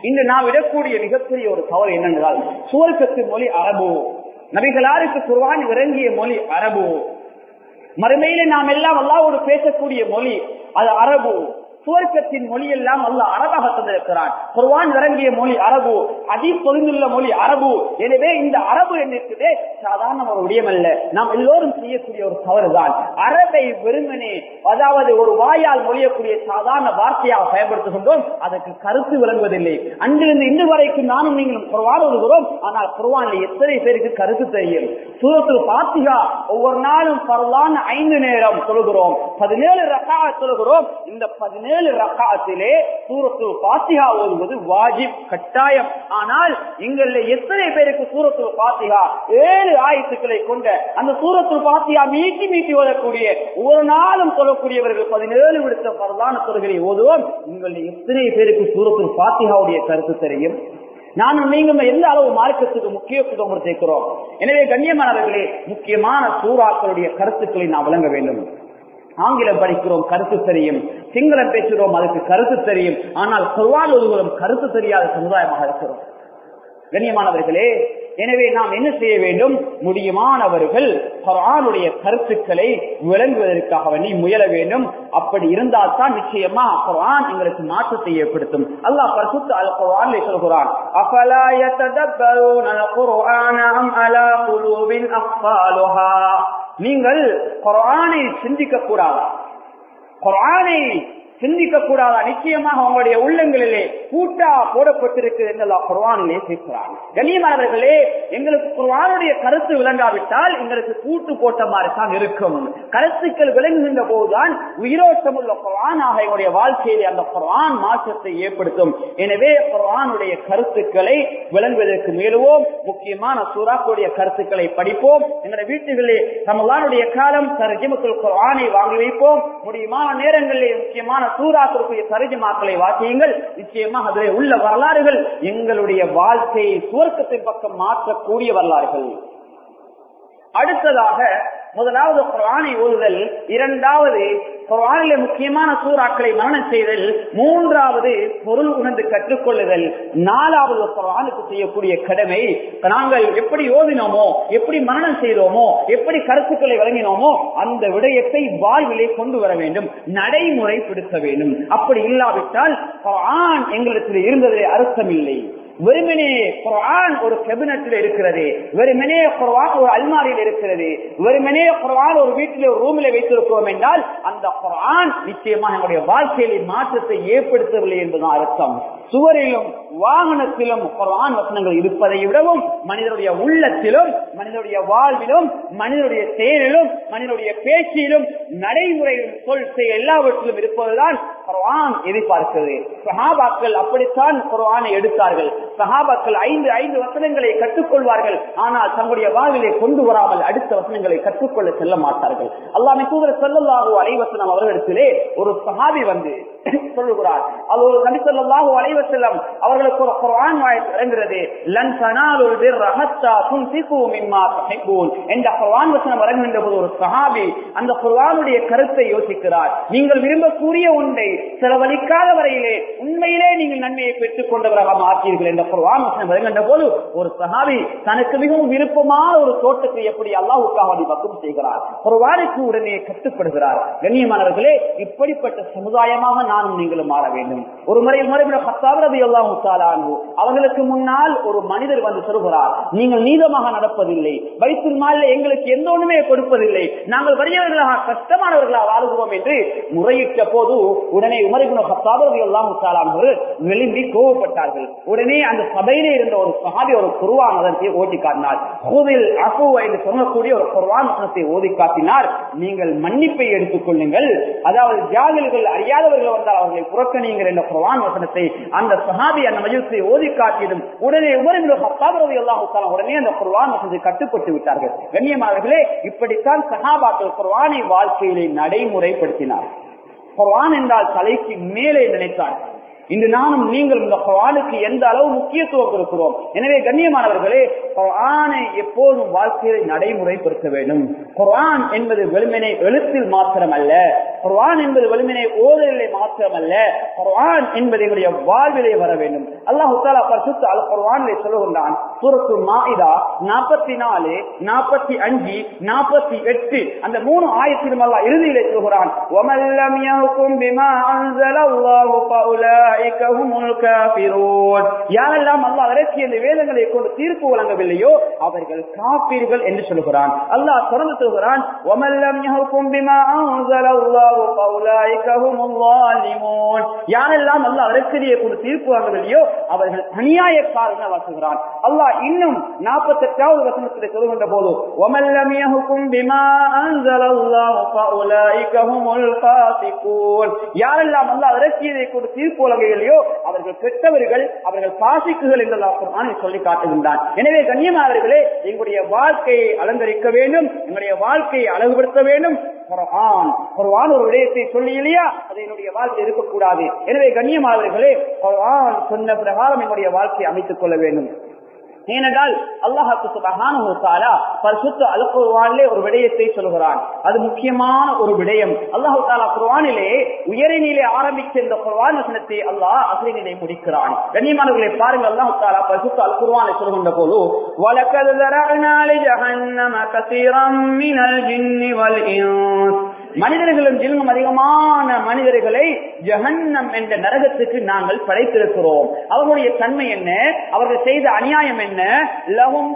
இன்று நாம் விடக்கூடிய மிகப்பெரிய ஒரு தவறு என்னென்றால் சுவர்க்கத்து மொழி அரபு. நபிகளாருக்கு குர்வான் இறங்கிய மொழி அரபு. மறுமையில நாம் எல்லாம் அல்லாவோடு பேசக்கூடிய மொழி அது அரபு. சுவர்க்கத்தின் மொழி எல்லாம் அல்ல அரபாக தந்திருக்கிறான். குர்வான் இறங்கிய மொழி அரபு அதி பொருந்துள்ள மொழி அரபு. எனவே இந்த அரபு என்னிருக்குதே சாதாரண ஒரு அல்ல நாம் எல்லோரும் செய்யக்கூடிய ஒரு தவறுதான். அரபை வெறுமனே அதாவது ஒரு வாயால் மொழியக்கூடிய சாதாரண வார்த்தையாக பயன்படுத்துகின்றோம். அதற்கு கருத்து விளங்குவதில்லை. அங்கிருந்து இன்று வரைக்கும் நானும் நீங்களும் குர்வான் வருகிறோம் ஆனால் குர்வானில் எத்தனை பேருக்கு கருத்து தெரியும்? சூரத்தில் பாத்திகா ஒவ்வொரு நாளும் பரவான ஐந்து நேரம் சொல்கிறோம் பதினேழு ரசாக சொல்கிறோம் இந்த பதினேழு ரகாத்திலே சூரத்து பாத்திகா ஓதுவது வாஜிப் கட்டாயம். ஆனால் எங்களில் எத்தனை பேருக்கு சூரத்து பாத்திகா ஏழு ஆயத்துக்களை கொண்ட அந்த சூரத்து பாத்தியா மீட்டி மீட்டி ஓதக்கூடிய ஒரு நாளும் சொல்லக்கூடியவர்கள் பதினேழு விடுத்த பரதான சொல்களை ஓதுவோம். உங்களில் எத்தனை பேருக்கு சூரத்து பாத்திகாவுடைய கருத்து தெரியும்? நானும் நீங்களும் எந்த அளவு மார்க்கத்துக்கு முக்கியத்துவம் கொடுத்திருக்கிறோம் எனவே கண்ணியமானவர்களே முக்கியமான சூறாக்களுடைய கருத்துக்களை நான் வழங்க வேண்டும். ஆங்கிலம் படிக்கிறோம் கருத்து தெரியும். சிங்களம் பேசுகிறோம் அதுக்கு கருத்து தெரியும். ஆனால் குர்வான் ஒருவரும் கருத்து தெரியாத சமுதாயமாக இருக்கிறோம். கண்ணியமானவர்களே எனவே நாம் என்ன செய்ய வேண்டும்? முடியுமானவர்கள் குரானுடைய கருத்துக்களை விளங்குவதற்காக வேண்டி முயல வேண்டும். அப்படி இருந்தால் தான் நிச்சயமா குரான் எங்களுக்கு மாற்றத்தை ஏற்படுத்தும். அல்லாஹ் பரிசுத்த அல் குரான் சொல்கிறான் அபலாய யததப்பரூன அலா குலூபின் அப்பாலுஹா நீங்கள் குரானை சிந்திக்க கூடாதா குரானை சிந்திக்க கூடாதா நிச்சயமாக அவங்களுடைய உள்ளங்களிலே கூட்டா போடப்பட்டிருக்கு என்று குர்வானிலே பேசுகிறாங்க கண்ணியமானவர்களே எங்களுக்கு குர்வானுடைய கருத்து விளங்காவிட்டால் எங்களுக்கு கூட்டு போட்ட மாதிரி தான் இருக்கும். கருத்துக்கள் விளங்குகின்ற போதுதான் உயிரோட்டம் உள்ள குர்வானாக எங்களுடைய வாழ்க்கையிலே அந்த குர்வான் மாற்றத்தை ஏற்படுத்தும். எனவே குர்வானுடைய கருத்துக்களை விளங்குவதற்கு மேலுவோம் முக்கியமான சூறாக்களுடைய கருத்துக்களை படிப்போம். எங்களுடைய வீட்டுகளிலே ரமலானுடைய காலம் தர்ஜிமத்துல் குர்வானை வாங்கி வைப்போம். முடியுமான நேரங்களிலே முக்கியமான சூறாக்களுடைய தர்ஜிமாக்களை வாசியுங்கள். நிச்சயமாக அதிலே உள்ள வரலாறுகள் எங்களுடைய வாழ்க்கையை சுவர்க்கத்தின் பக்கம் மாற்றக்கூடிய வரலாறுகள். அடுத்ததாக முதலாவது குரானை ஓதுதல் இரண்டாவது குரானிலே முக்கியமான சூறாக்களை மரணம் செய்தல் மூன்றாவது பொருள் உணர்ந்து கற்றுக்கொள்ளுதல் நாலாவது குரானுக்கு செய்யக்கூடிய கடமை. நாங்கள் எப்படி ஓதினோமோ எப்படி மரணம் செய்தோமோ எப்படி கருத்துக்களை வழங்கினோமோ அந்த விடயத்தை வாழ்விலே கொண்டு வர வேண்டும் நடைமுறைப்படுத்த வேண்டும். அப்படி இல்லாவிட்டால் குரான் எங்களிடத்தில் இருந்தது அர்த்தம் இல்லை வெறுமனே குரான் ஒரு கேபினட்டில் இருக்கிறது வெறுமனே குரான் ஒரு அல்மாரியில் இருக்கிறது வெறுமனே குரான் ஒரு வீட்டில் ஒரு ரூமில் வைத்திருக்கிறோம் என்றால் அந்த குரான் நிச்சயமா நம்முடைய வாழ்க்கையில மாற்றத்தை ஏற்படுத்தவில்லை என்பதுதான் அர்த்தம். சுவரிலும் வாகனத்திலும் குரான் வசனங்கள் இருப்பதை விடவும் மனிதனுடைய உள்ளத்திலும் மனிதனுடைய வாழ்விலும் மனிதனுடைய செயலிலும் மனிதனுடைய பேச்சிலும் நடைமுறையிலும் சொல் செய்ய எல்லாவற்றிலும் இருப்பதுதான் குரான் எதிர்பார்க்கிறது. சஹாபாக்கள் அப்படித்தான் குரானை எடுத்தார்கள். சகாபாக்கள் ஐந்து ஐந்து வசனங்களை கற்றுக்கொள்வார்கள். ஆனால் தங்களுடைய வாழ்விலே கொண்டு வராமல் அடுத்த வசனங்களை கற்றுக்கொள்ள செல்ல மாட்டார்கள். அல்லாமை தூதர் செல்லல்லாகோ அலைவசனம் அவர்களிடத்திலே ஒரு சகாபி வந்து <laughs> சொல்லுகிறார். அது ஒரு நபி சொல்லாஹு அலைவசல்லம் அவர்களுக்கு ஒரு குரான் வாய்ப்பு இறங்குகிறது ஒரு பேர் பிர்ர ஹத்தா துன்ஃபிகு மிம்மா துஹிப்பூன் என்ற குரான் வசனம் இறங்குகின்ற போது ஒரு சஹாபி அந்த குர்ஆனுடைய கருத்தை யோசிக்கிறார். நீங்கள் விரும்பக்கூடிய ஒன்றை செலவழிக்காத வரையிலே உண்மையிலே நீங்கள் நன்மையை பெற்றுக் கொண்டவராக மாற்றீர்கள் என்ற போது ஒரு சஹாபி தனக்கு மிகவும் விருப்பமான ஒரு தோட்டத்தை எப்படி அல்லாஹுக்காக பக்கம் செய்கிறார் குர்ஆனுக்கு உடனே கட்டுப்படுகிறார். கண்ணியமானவர்களே இப்படிப்பட்ட சமுதாயமாக நானும் நீங்களும் மாற வேண்டும். ஒரு முறை முறைவிட பத்தாவது அவர்களுக்கு முன்னால் ஒரு மனிதர் வந்து சொல்கிறார் நீங்கள் நீதமாக நடப்பதில்லை. வைத்தில் மாலில் எங்களுக்கு எந்த ஒண்ணுமே கொடுப்பதில்லை. நாங்கள் வறியவர்களாக கஷ்டமானவர்களாக வாழ்கிறோமே என்று முறையிட்ட போது உடனே உமரிகுண பத்தாவது எல்லாம் விளிம்பி கோவப்பட்டார்கள். உடனே அந்த சபையிலே இருந்த ஒரு சகாதி ஒரு குருவான் அதற்கு ஓட்டி காட்டினார். கோவில் அசு என்று சொல்லக்கூடிய ஒரு குருவான் ஓதி காட்டினார். நீங்கள் மன்னிப்பை எடுத்துக் கொள்ளுங்கள். அதாவது ஜாகில்கள் அறியாதவர்கள் வந்தால் அவர்களை புறக்கணிங்கள் என்ற குருவான் வசனத்தை அந்த சஹாபி அந்த மஜித்தை ஓதி காட்டியதும் உடனே உமரின் ஹத்தாபரவி எல்லாம் உடனே அந்த குருவான் வசனத்தை கட்டுப்பட்டு விட்டார்கள். கண்ணியமானவர்களே இப்படித்தான் சகாபாக்கள் குருவானை வாழ்க்கையிலே பயன்படுத்தினார் குர்ஆன் என்றால் தலைக்கு மேலே நினைத்தார் இன்று நானும் நீங்கள் இந்த குரானுக்கு எந்த அளவு முக்கியத்துவம் கொடுக்கிறோம்? எனவே கண்ணியமானவர்களே குரானை எப்போதும் வாழ்க்கையை நடைமுறைப்படுத்த வேண்டும். குரான் என்பது வெளுமனை எழுத்தில் மாத்திரம் அல்ல குரான் என்பது வெளுமனை ஓதலிலே மாத்திரம் அல்ல குரான் என்பது எங்களுடைய வாழ்விலே வர வேண்டும். அல்லாஹு தாலா பரிசுத்த அல் குர்ஆனிலே சொல்லுகின்றான் சுரத்து மாயிதா நாற்பத்தி நாலு நாற்பத்தி அஞ்சு நாற்பத்தி எட்டு. அந்த மூணு ஆயிரத்திலும் அல்லா இறுதியிலே சொல்கிறான் ஒமல்லம் யாவுக்கும் பிமா அன்ஸலல்லாஹு அல்லாஹு ஹுமுல் யாரெல்லாம் அல்லா இறக்கிய இந்த வேதங்களை கொண்டு தீர்ப்பு வழங்கவில்லையோ அவர்கள் காப்பீர்கள் என்று சொல்கிறான் அல்லாஹ் தொடர்ந்து சொல்கிறான் யாரெல்லாம் அல்லா இறக்கிய கொண்டு தீர்ப்பு வழங்கவில்லையோ அவர்கள் அநியாயக்காரன் வாசுகிறான் அல்லாஹ் இன்னும் நாற்பத்தி எட்டாவது வசனத்தில் சொல்கின்ற போது யாரெல்லாம் அல்லா இறக்கியதை கொண்டு தீர்ப்பு வழங்க இல்லையோ அவர்கள் கெட்டவர்கள் அவர்கள் பாசிக்குகள் என்று சொல்லி காட்டுகின்றான். எனவே கண்ணியமானவர்களே எங்களுடைய வாழ்க்கையை அலங்கரிக்க வேண்டும் எங்களுடைய வாழ்க்கையை அழகுபடுத்த வேண்டும். குர்ஆன் குர்ஆன் ஒரு விடயத்தை சொல்லி இல்லையா? அது என்னுடைய வாழ்க்கை இருக்கக்கூடாது. எனவே கண்ணியமானவர்களே குர்ஆன் சொன்ன பிரகாரம் என்னுடைய வாழ்க்கையை அமைத்துக் கொள்ள வேண்டும். ஏனென்றால் அல்லாஹாக்கு சுபகான பரிசுத்த அல் குர்வானிலே ஒரு விடயத்தை சொல்கிறான். அது முக்கியமான ஒரு விடயம். அல்லாஹு தாலா குர்வானிலே உயரினிலே ஆரம்பித்த இந்த குர்வான் வசனத்தை அல்லாஹ் அசரினிலே முடிக்கிறான். கண்ணியமானவர்களை பாருங்க அல்லாஹு தாலா பரிசுத்த அல் குர்வானை சொல்கின்ற போது வழக்கல் ஜஹன்னம கசீரம் மினல் ஜின்னி வல் மனிதர்களும் ஜில்லும் அதிகமான மனிதர்களை ஜஹன்னம் என்ற நரகத்துக்கு நாங்கள் படைத்திருக்கிறோம். அவர்களுடைய தன்மை என்ன? அவர்கள் செய்த அநியாயம் என்ன? லஹும்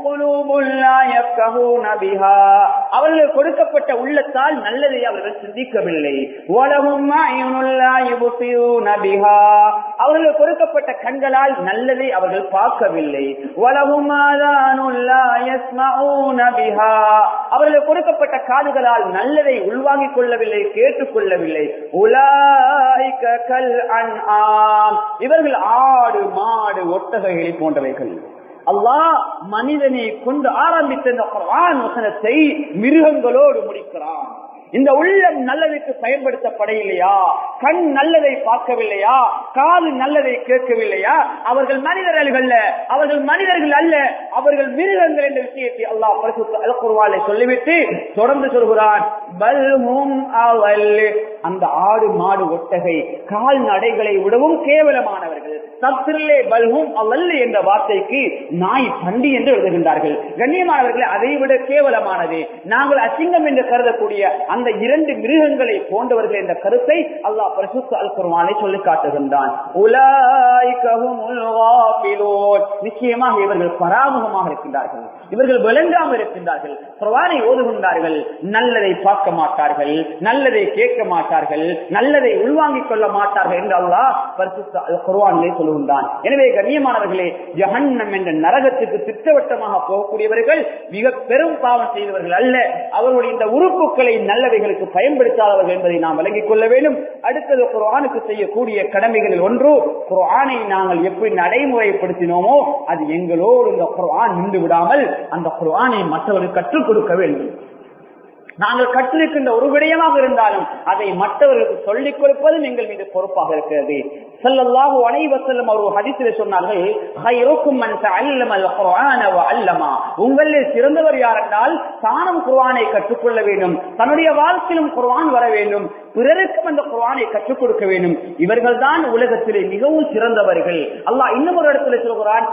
அவர்கள் கொடுக்கப்பட்ட உள்ளத்தால் நல்லதை அவர்கள் சிந்திக்கவில்லை. அவர்கள் கொடுக்கப்பட்ட கண்களால் நல்லதை அவர்கள் பார்க்கவில்லை. அவர்கள் கொடுக்கப்பட்ட காதுகளால் நல்லதை உள்வாங்கிக் கொள்ளவில்லை கொள்ளவில்லை கேட்டுக்கொள்ளவில்லை. உலாய்கல் அன் இவர்கள் ஆடு மாடு ஒட்டகைகளை போன்றவைகள். அல்லாஹ் மனிதனை கொண்டு ஆரம்பித்த இந்த மிருகங்களோடு முடிக்கிறான். இந்த உள்ளம் நல்லதுக்கு பயன்படுத்தப்பட இல்லையா கண் நல்லதை பார்க்கவில்லையா? காது நல்லதை கேட்கவில்லையா? அவர்கள் மனிதர்கள் அல்ல அவர்கள் மனிதர்கள் அல்ல அவர்கள் மிருகங்கள் என்ற விஷயத்தை அல்லாஹ் அலக்குருவாலை சொல்லிவிட்டு தொடர்ந்து சொல்கிறான் அவல். அந்த ஆடு மாடு ஒட்டகை கால்நடைகளை விடவும் கேவலமானவர்கள். சத்திரிலே பல்ஹும் அவல் என்ற வார்த்தைக்கு நாய் பண்டி என்று எழுதுகின்றார்கள். கண்ணியமானவர்கள் அதை விட கேவலமானது. நாங்கள் அசிங்கம் என்று கருதக்கூடிய அந்த அந்த இரண்டு மிருகங்களை போன்றவர்கள் என்ற கருத்தை அல்லாஹ் பரிசுத்த அல் குர்ஆனை சொல்லி காட்டுகின்றான் நிச்சயமாக இவர்கள் பராமுகமாக இருக்கின்றார்கள். இவர்கள் விளங்காமல் இருக்கின்றார்கள். குர்ஆனை ஓதுகின்றார்கள். நல்லதை பார்க்க மாட்டார்கள். நல்லதை கேட்க மாட்டார்கள். நல்லதை உள்வாங்கிக் கொள்ள மாட்டார்கள் என்று அல்லா பரிசுத்த அல் குர்ஆனிலே சொல்லுகின்றான். எனவே கண்ணியமானவர்களே ஜஹன்னம் என்ற நரகத்துக்கு திட்டவட்டமாக போகக்கூடியவர்கள் மிக பெரும் பாவம் செய்தவர்கள் அல்ல. அவர்களுடைய இந்த உறுப்புகளை நல்ல நல்லவைகளுக்கு பயன்படுத்தாதவர்கள் என்பதை நாம் விளங்கிக் கொள்ள வேண்டும். அடுத்தது குரானுக்கு செய்யக்கூடிய கடமைகளில் ஒன்று குரானை நாங்கள் எப்படி நடைமுறைப்படுத்தினோமோ அது எங்களோடு இந்த குரான் நின்று விடாமல் அந்த குரானை மற்றவர்கள் கற்றுக் கொடுக்க வேண்டும். நாங்கள் கற்றிருக்கின்ற ஒரு விடயமாக இருந்தாலும் அதை மற்றவர்களுக்கு சொல்லிக் கொடுப்பதும் எங்கள் மீது பொறுப்பாக இருக்கிறது. செல்லல்லாக அலைஹி வஸல்லம் அவர் ஹதீஸில் சொன்னார்கள் அல்லமா." உங்களில் சிறந்தவர் யார் என்றால் தானும் குர்வானை கற்றுக்கொள்ள வேண்டும். தன்னுடைய வாழ்க்கையிலும் குர்வான் வர வேண்டும். பிறருக்கும் அந்த குரானை கற்றுக் கொடுக்க வேண்டும். இவர்கள் தான் உலகத்திலே மிகவும் சிறந்தவர்கள். அல்லாஹ் இன்னும் ஒரு இடத்துல சொல்கிறான்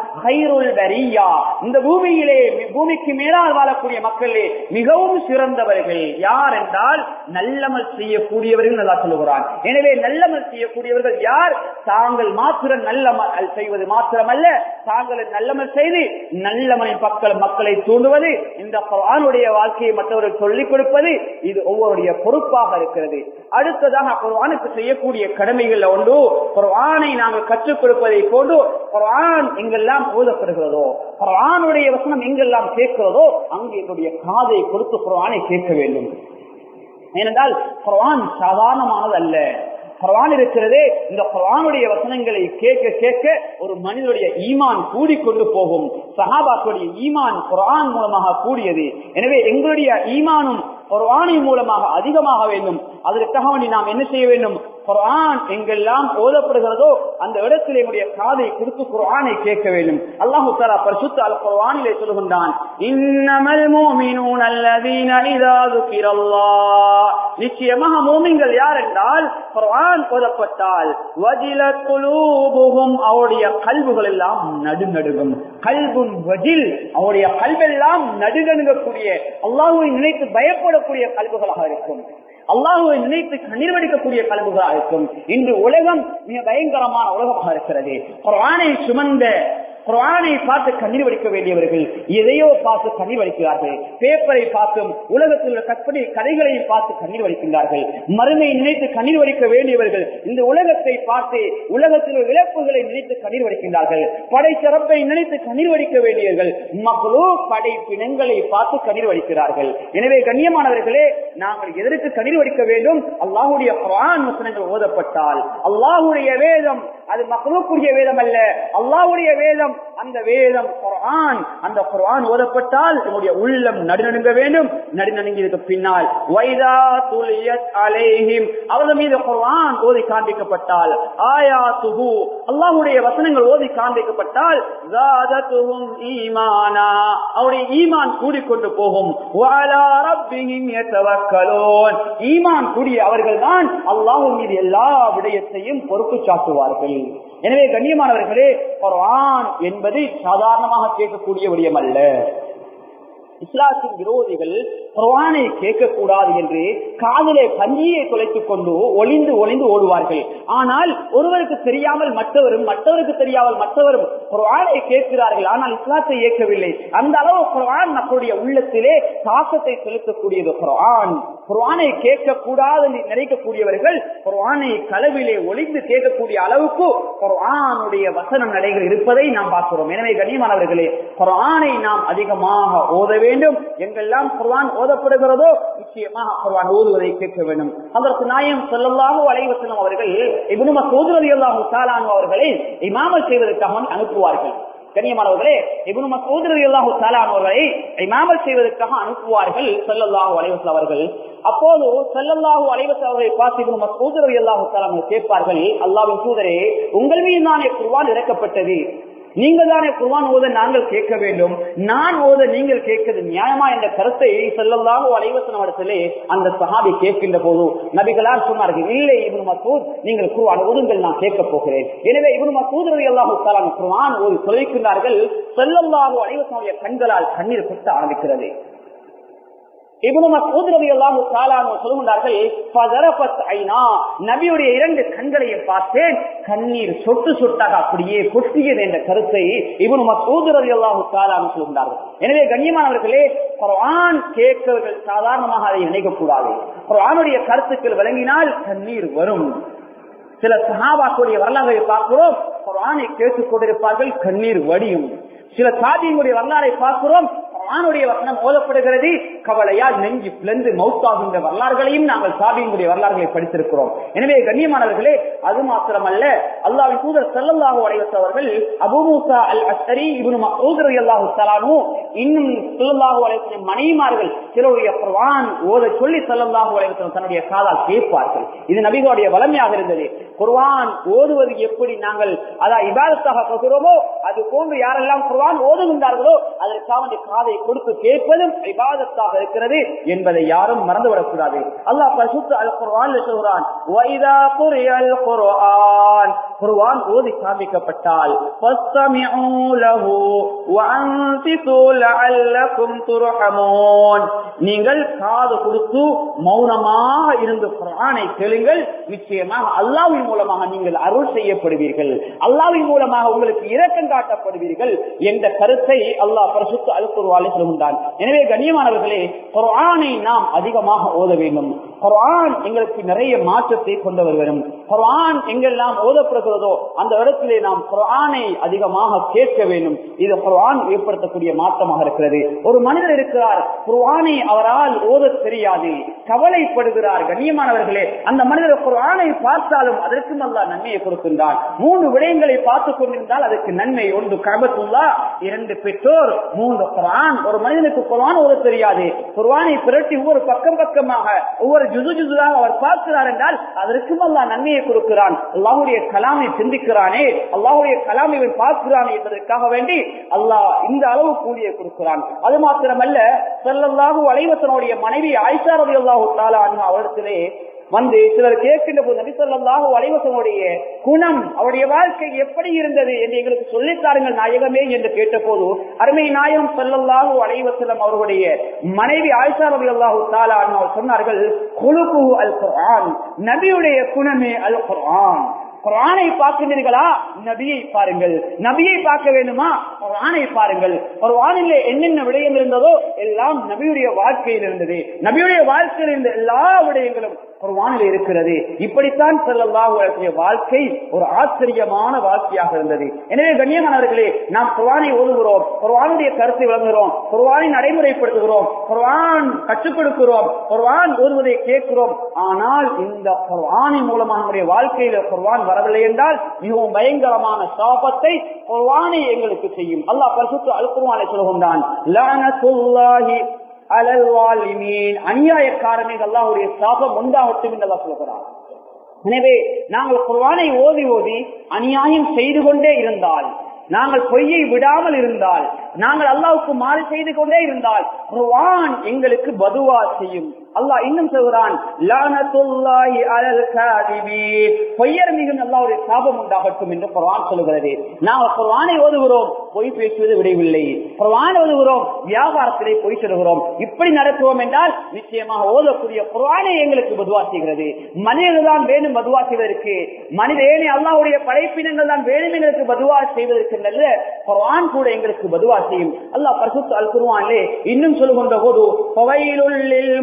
இந்த பூமியிலே பூமிக்கு மேலால் வாழக்கூடிய மக்களே மிகவும் சிறந்தவர்கள். யார் என்றால் நல்லமல் செய்யக்கூடியவர்கள் நல்லா சொல்லுகிறான் எனவே நல்லமல் செய்யக்கூடியவர்கள் யார்? தாங்கள் மாத்திரம் நல்லமல் செய்வது மாத்திரமல்ல தாங்கள் நல்லமல் செய்து நல்லமனை பக்கம் மக்களை தூண்டுவது இந்த குர்ஆனுடைய வாழ்க்கையை மற்றவர்கள் சொல்லிக் கொடுப்பது இது ஒவ்வொருடைய பொறுப்பாக இருக்கிறது. அடுத்ததாக குர்வானுக்கு செய்யக்கூடிய கடமைகள் ஒன்று குர்வானை நாங்கள் கற்றுக் கொடுப்பதை போன்று குர்வான் எங்கெல்லாம் ஓதப்படுகிறதோ குர்வானுடைய வசனம் எங்கெல்லாம் கேட்கிறதோ அங்கு எங்களுடைய காதை கொடுத்து குர்வானை கேட்க வேண்டும். ஏனென்றால் குர்வான் சாதாரணமானது அல்ல குர்ஆன் இருக்கிறதே இந்த குரானுடைய வசனங்களை கேட்க கேட்க ஒரு மனிதனுடைய ஈமான் கூடிக்கொண்டு போகும். சஹாபாக்களுடைய ஈமான் குரான் மூலமாக கூடியது. எனவே எங்களுடைய ஈமானும் குரானின் மூலமாக அதிகமாக வேண்டும். அதற்காக வேண்டி நாம் என்ன செய்ய வேண்டும்? குரான் எங்கெல்லாம் ஓதப்படுகிறதோ அந்த இடத்தில் என்னுடைய காதை கொடுத்து குரானை கேட்க வேண்டும். அல்லாஹு தஆலா பரிசுத்த அல் குரானிலே சொல்கின்றான் இன்னமல் முஃமினூன அல்லதீன இதா ذுகிரல்லாஹ் நிச்சயமாக மோமிங்கள் யார் என்றால் குரான் ஓதப்பட்டால் வஜில குலூபுகும் அவருடைய கல்வுகள் எல்லாம் நடுநடுகும் கல்வும் வஜில் அவருடைய கல்வெல்லாம் நடுநடுங்கக்கூடிய. அல்லாஹுவை நினைத்து பயப்பட பயப்படக்கூடிய கல்புகளாக இருக்கும். அல்லாஹுவை நினைத்து கண்ணீர் வடிக்கக்கூடிய கல்புகளாக இருக்கும். இன்று உலகம் மிக பயங்கரமான உலகமாக இருக்கிறது. குரானை சுமந்த குரானை பார்த்து கண்ணீர் வடிக்க வேண்டியவர்கள் எதையோ பார்த்து கண்ணீர் வடிக்கிறார்கள். பேப்பரை பார்த்தும் உலகத்தில் உள்ள கற்பனை கதைகளையும் பார்த்து கண்ணீர் வடிக்கின்றார்கள். மருமை நினைத்து கண்ணீர் வடிக்க வேண்டியவர்கள் இந்த உலகத்தை பார்த்து உலகத்தில் உள்ள இழப்புகளை நினைத்து கண்ணீர் வடிக்கின்றார்கள். படை சிறப்பை நினைத்து கண்ணீர் வடிக்க வேண்டியவர்கள் மக்களோ படை பிணங்களை பார்த்து கண்ணீர் வடிக்கிறார்கள். எனவே கண்ணியமானவர்களே நாங்கள் எதற்கு கண்ணீர் வடிக்க வேண்டும்? அல்லாஹுடைய குரான் வசனங்கள் ஓதப்பட்டால். அல்லாஹுடைய வேதம் அது மக்களுக்குரிய வேதம் அல்ல. அல்லாஹுடைய வேதம் அந்த வேதம் குரான் அந்த குரான் ஓதப்பட்டால் உங்களுடைய உள்ளம் நடுநடுங்க வேண்டும். நடுநடுங்கியதுக்கு பின்னால் வைதா துலியத் அலேஹிம். அவர்கள் மீது குரான் ஓதி காண்பிக்கப்பட்டால் ஆயா துகு அல்லாஹ்வுடைய வசனங்கள் ஓதி காண்பிக்கப்பட்டால் ஈமானா. அவருடைய ஈமான் கூடிக்கொண்டு போகும். ஈமான் கூடிய அவர்கள் தான் அல்லாஹு மீது எல்லா விடயத்தையும் பொறுப்பு சாட்டுவார்கள். எனவே கண்ணியமானவர்களே குரான் என்பது சாதாரணமாக கேட்கக்கூடிய விடயம் அல்ல. இஸ்லாத்தின் விரோதிகள் குர்ஆனை கேட்கக்கூடாது என்று காதலை பஞ்சியை தொலைத்துக் கொண்டு ஒளிந்து ஒளிந்து ஓடுவார்கள். ஆனால் ஒருவருக்கு தெரியாமல் மற்றவரும் மற்றவருக்கு தெரியாமல் மற்றவரும் குரானை கேட்கிறார்கள். ஆனால் இஸ்லாத்தை ஏற்கவில்லை. அந்த அளவு குரான் மக்களுடைய உள்ளத்திலே தாக்கத்தை செலுத்தக்கூடியது குர்ஆன். குர்ஆனை கேட்கக்கூடாது என்று நினைக்கக்கூடியவர்கள் குரானை களவிலே ஒளிந்து கேட்கக்கூடிய அளவுக்கு குரானுடைய வசன நடைகள் இருப்பதை நாம் பார்க்கிறோம். எனவே கண்ணியமானவர்களே குரானை நாம் அதிகமாக ஓத வேண்டும். எங்கெல்லாம் குர்ஆன் ஓதப்படுகிறதோ நிச்சயமாக குர்ஆன் ஓதுவதை கேட்க வேண்டும். அதற்கு நாயம் சொல்லல்லாமோ அலைவசனம் அவர்கள் இப்னு மசூத் ரலியல்லாஹு தஆலா அவர்களை இமாமல் செய்வதற்காக அனுப்புவார்கள். கண்ணியமானவர்களே இப்னு மசூத் ரலியல்லாஹு சாலானவர்களை இமாமல் செய்வதற்காக அனுப்புவார்கள் ஸல்லல்லாஹு அலைஹி அவர்கள். அப்போது ஸல்லல்லாஹு அலைஹி அவர்களை பார்த்து இப்னு மசூத் ரலியல்லாஹு தஆலா கேட்பார்கள் அல்லாவின் சூதரே உங்கள் மீது தானே குர்ஆன் இறக்கப்பட்டது. நீங்க தானே குர்வான் ஓத நாங்கள் கேட்க வேண்டும். நான் ஓத நீங்கள் கேட்கிறது நியாயமா என்ற கருத்தை செல்லல்லாக அலைவசனம் இடத்திலே அந்த சஹாபி கேட்கின்ற போது நபிகளார் சொன்னார்கள் இல்லை இவனு மசூத் நீங்கள் குர்வான் ஓதுங்கள் நான் கேட்க போகிறேன். எனவே இவனு மசூத் ரவி அல்லாஹு குர்ஆன் ஒரு சொல்லிக்கின்றார்கள் செல்லல்லாக அலைவசனுடைய கண்களால் கண்ணீர் கொட்ட ஆரம்பிக்கிறது. நபியுடைய இரண்டு கண்களையும் பார்த்தேன். கண்ணீர் சொட்டு சொட்டாக அப்படியே கொட்டியது என்ற கருத்தை இவனு மசூதரவி அல்லாஹு தாலான்னு சொல்கின்றார்கள் எனவே கண்ணியமானவர்களே குரான் கேட்கவர்கள் சாதாரணமாக அதை நினைக்கக்கூடாது. குரானுடைய கருத்துக்கள் விளங்கினால் கண்ணீர் வரும். சில சகாபாக்குடைய வரலாறுகளை பார்க்கிறோம் குரானை கேட்டுக் கொண்டிருப்பார்கள் கண்ணீர் வடியும். சில சாதியினுடைய வரலாறை பார்க்கிறோம் குரானுடைய வசனம் ஓதப்படுகிறது. கவலையால் நெஞ்சு பிளந்து மவுத்தாகின்ற வரலாறுகளையும் நாங்கள் சாபியினுடைய வரலாறுகளை படித்திருக்கிறோம். எனவே கண்ணியமானவர்களே அது மாத்திரமல்ல. அல்லாவின் தூதர் செல்லல்லாக உடையவர்கள் அபுமூசா அல் அஸ்தரி இவனு அல்லாஹு தலானு இன்னும் செல்லல்லாக அலைவத்தின் மனைவிமார்கள் சிலருடைய குர்ஆன் ஓத சொல்லி செல்லல்லாக உடையவர்கள் தன்னுடைய காதால் கேட்பார்கள். இது நபிகளுடைய வளமையாக இருந்தது. குர்வான் ஓதுவது எப்படி நாங்கள் அதான் இபாதத்தாக கருதுகிறோமோ அது போன்று யாரெல்லாம் குர்வான் ஓதுகின்றார்களோ அதற்காக காதை கொடுத்து கேட்பதும் விவாதத்தாக இருக்கிறது என்பதை யாரும் மறந்துவிடக்கூடாது. அல்லாஹ் பசுத்து அல் குர்வான் சொல்கிறான் குர்வான் ஓதி காமிக்கப்பட்டால் நீங்கள் காது கொடுத்து மௌனமாக இருந்து குரானை கேளுங்கள். நிச்சயமாக அல்லாவின் மூலமாக நீங்கள் அருள் செய்யப்படுவீர்கள். அல்லாவின் மூலமாக உங்களுக்கு இரக்கம் காட்டப்படுவீர்கள். என்ற கருத்தை அல்லாஹ் பரிசுத்து அல் குர்ஆனில் சொல்கின்றான் எனவே கண்ணியமானவர்களே குரானை நாம் அதிகமாக ஓத வேண்டும். குரான் எங்களுக்கு நிறைய மாற்றத்தை கொண்டு வருவரும். குர்ஆன் எங்கெல்லாம் ஓதப்படுகிறதோ அந்த இடத்திலே நாம் குரானை அதிகமாக கேட்க வேண்டும். இது குரான் ஏற்படுத்தக்கூடிய மாற்றமாக இருக்கிறது. ஒரு மனிதர் இருக்கிறார் குர்ஆனை அவரால் ஓத தெரியாது. கவலைப்படுகிறார். கண்ணியமானவர்களே அந்த மனிதர் குர்ஆனை பார்த்தாலும் அதற்கும் அல்லா நன்மையை கொடுக்கின்றான். மூன்று விடயங்களை பார்த்துக் கொண்டிருந்தால் அதற்கு நன்மை ஒன்று கபத்துள்ளா இரண்டு பெற்றோர் மூன்று குரான் ஒரு மனிதனுக்கு குர்வான் ஓத தெரியாது. குர்வானை பிரட்டி ஒவ்வொரு பக்கம் பக்கமாக ஒவ்வொரு ஜுது ஜுதுதாக அவர் பார்க்கிறார் என்றால் அதற்கும் அல்லா நன்மையை கொடுக்கிறான். அல்லாஹுடைய கலாமை சிந்திக்கிறானே அல்லாஹுடைய கலாமை இவன் பார்க்கிறானே என்பதற்காக வேண்டி அல்லாஹ் இந்த அளவு கூலியை கொடுக்கிறான். அது மாத்திரமல்ல செல்லல்லாஹு அலைவசனுடைய மனைவி ஆயிஷா ரவி அல்லாஹு தாலா அவரிடத்திலே வந்து சிலர் கேட்கின்ற போது நபிசல்லாஹு அலைவசனுடைய குணம் அவருடைய வாழ்க்கை எப்படி இருந்தது என்று எங்களுக்கு சொல்லித்தாருங்கள் நாயகமே என்று கேட்ட போது அருமை நாயகம் செல்லல்லாஹு அலைவசலம் அவருடைய மனைவி ஆயிஷா ரவி அல்லாஹு தாலா அவர் சொன்னார்கள் குழுக்கு அல் குரான் நபியுடைய குணமே அல் குரான் குரானை பார்க்கின்றீர்களா? நபியை பாருங்கள். நபியை பார்க்க வேண்டுமா? குரானை பாருங்கள். ஒரு வானிலே என்னென்ன விடயம் இருந்ததோ எல்லாம் நபியுடைய வாழ்க்கையில் இருந்தது. நபியுடைய வாழ்க்கையில் இருந்த எல்லா விடயங்களும் குர்வானில் இருக்கிறது. இப்படித்தான் செல்லல்லாஹுடைய வாழ்க்கை ஒரு ஆச்சரியமான வாழ்க்கையாக இருந்தது. எனவே கண்ணியமானவர்களே நாம் குர்வானை ஓதுகிறோம் குர்வானுடைய கருத்தை வழங்குகிறோம் குர்வானை நடைமுறைப்படுத்துகிறோம் குர்வான் கற்றுக் கொடுக்கிறோம் குர்வான் ஓதுவதை கேட்கிறோம். ஆனால் இந்த குர்வானின் மூலமாக நம்முடைய வாழ்க்கையில குர்வான் வரவில்லை என்றால் மிகவும் பயங்கரமான சாபத்தை குர்வானை எங்களுக்கு செய்யும். அல்லாஹ் பரிசுத்து அல் குர்வானை சொல்கின்றான் அநியாயக்காரனை அல்லாஹுடைய சாபம் உண்டாகட்டும் என்று சொல்கிறார் எனவே நாங்கள் குர்வானை ஓதி ஓதி அநியாயம் செய்து கொண்டே இருந்தால் நாங்கள் பொய்யை விடாமல் இருந்தால் நாங்கள் அல்லாவுக்கு மாறு செய்து கொண்டே இருந்தால் குர்வான் எங்களுக்கு பதுவா செய்யும். அல்லாஹ் இன்னும் சொல்கிறான் பொய்யர் மிகும் அல்லாவுடைய சாபம் உண்டாகட்டும் என்று குர்வான் சொல்கிறது. நாங்கள் குர்வானை ஓதுகிறோம் பொய் பேசுவது விடவில்லை. குர்வான் ஓதுகிறோம் வியாபாரத்திலே பொய் சொல்கிறோம். இப்படி நடத்துவோம் என்றால் நிச்சயமாக ஓதக்கூடிய குர்வானை எங்களுக்கு பதுவா செய்கிறது. மனிதர்கள் தான் வேணும் பதுவா செய்வதற்கு. மனித ஏனே அல்லாவுடைய படைப்பினங்கள் தான் வேணும் எங்களுக்கு பதுவா செய்வதற்கு நல்ல குர்வான் கூட எங்களுக்கு பதுவா செய்யும். அல்லாஹ் பரிசுத்து அல் குருவானே இன்னும் சொல்லுகின்ற போது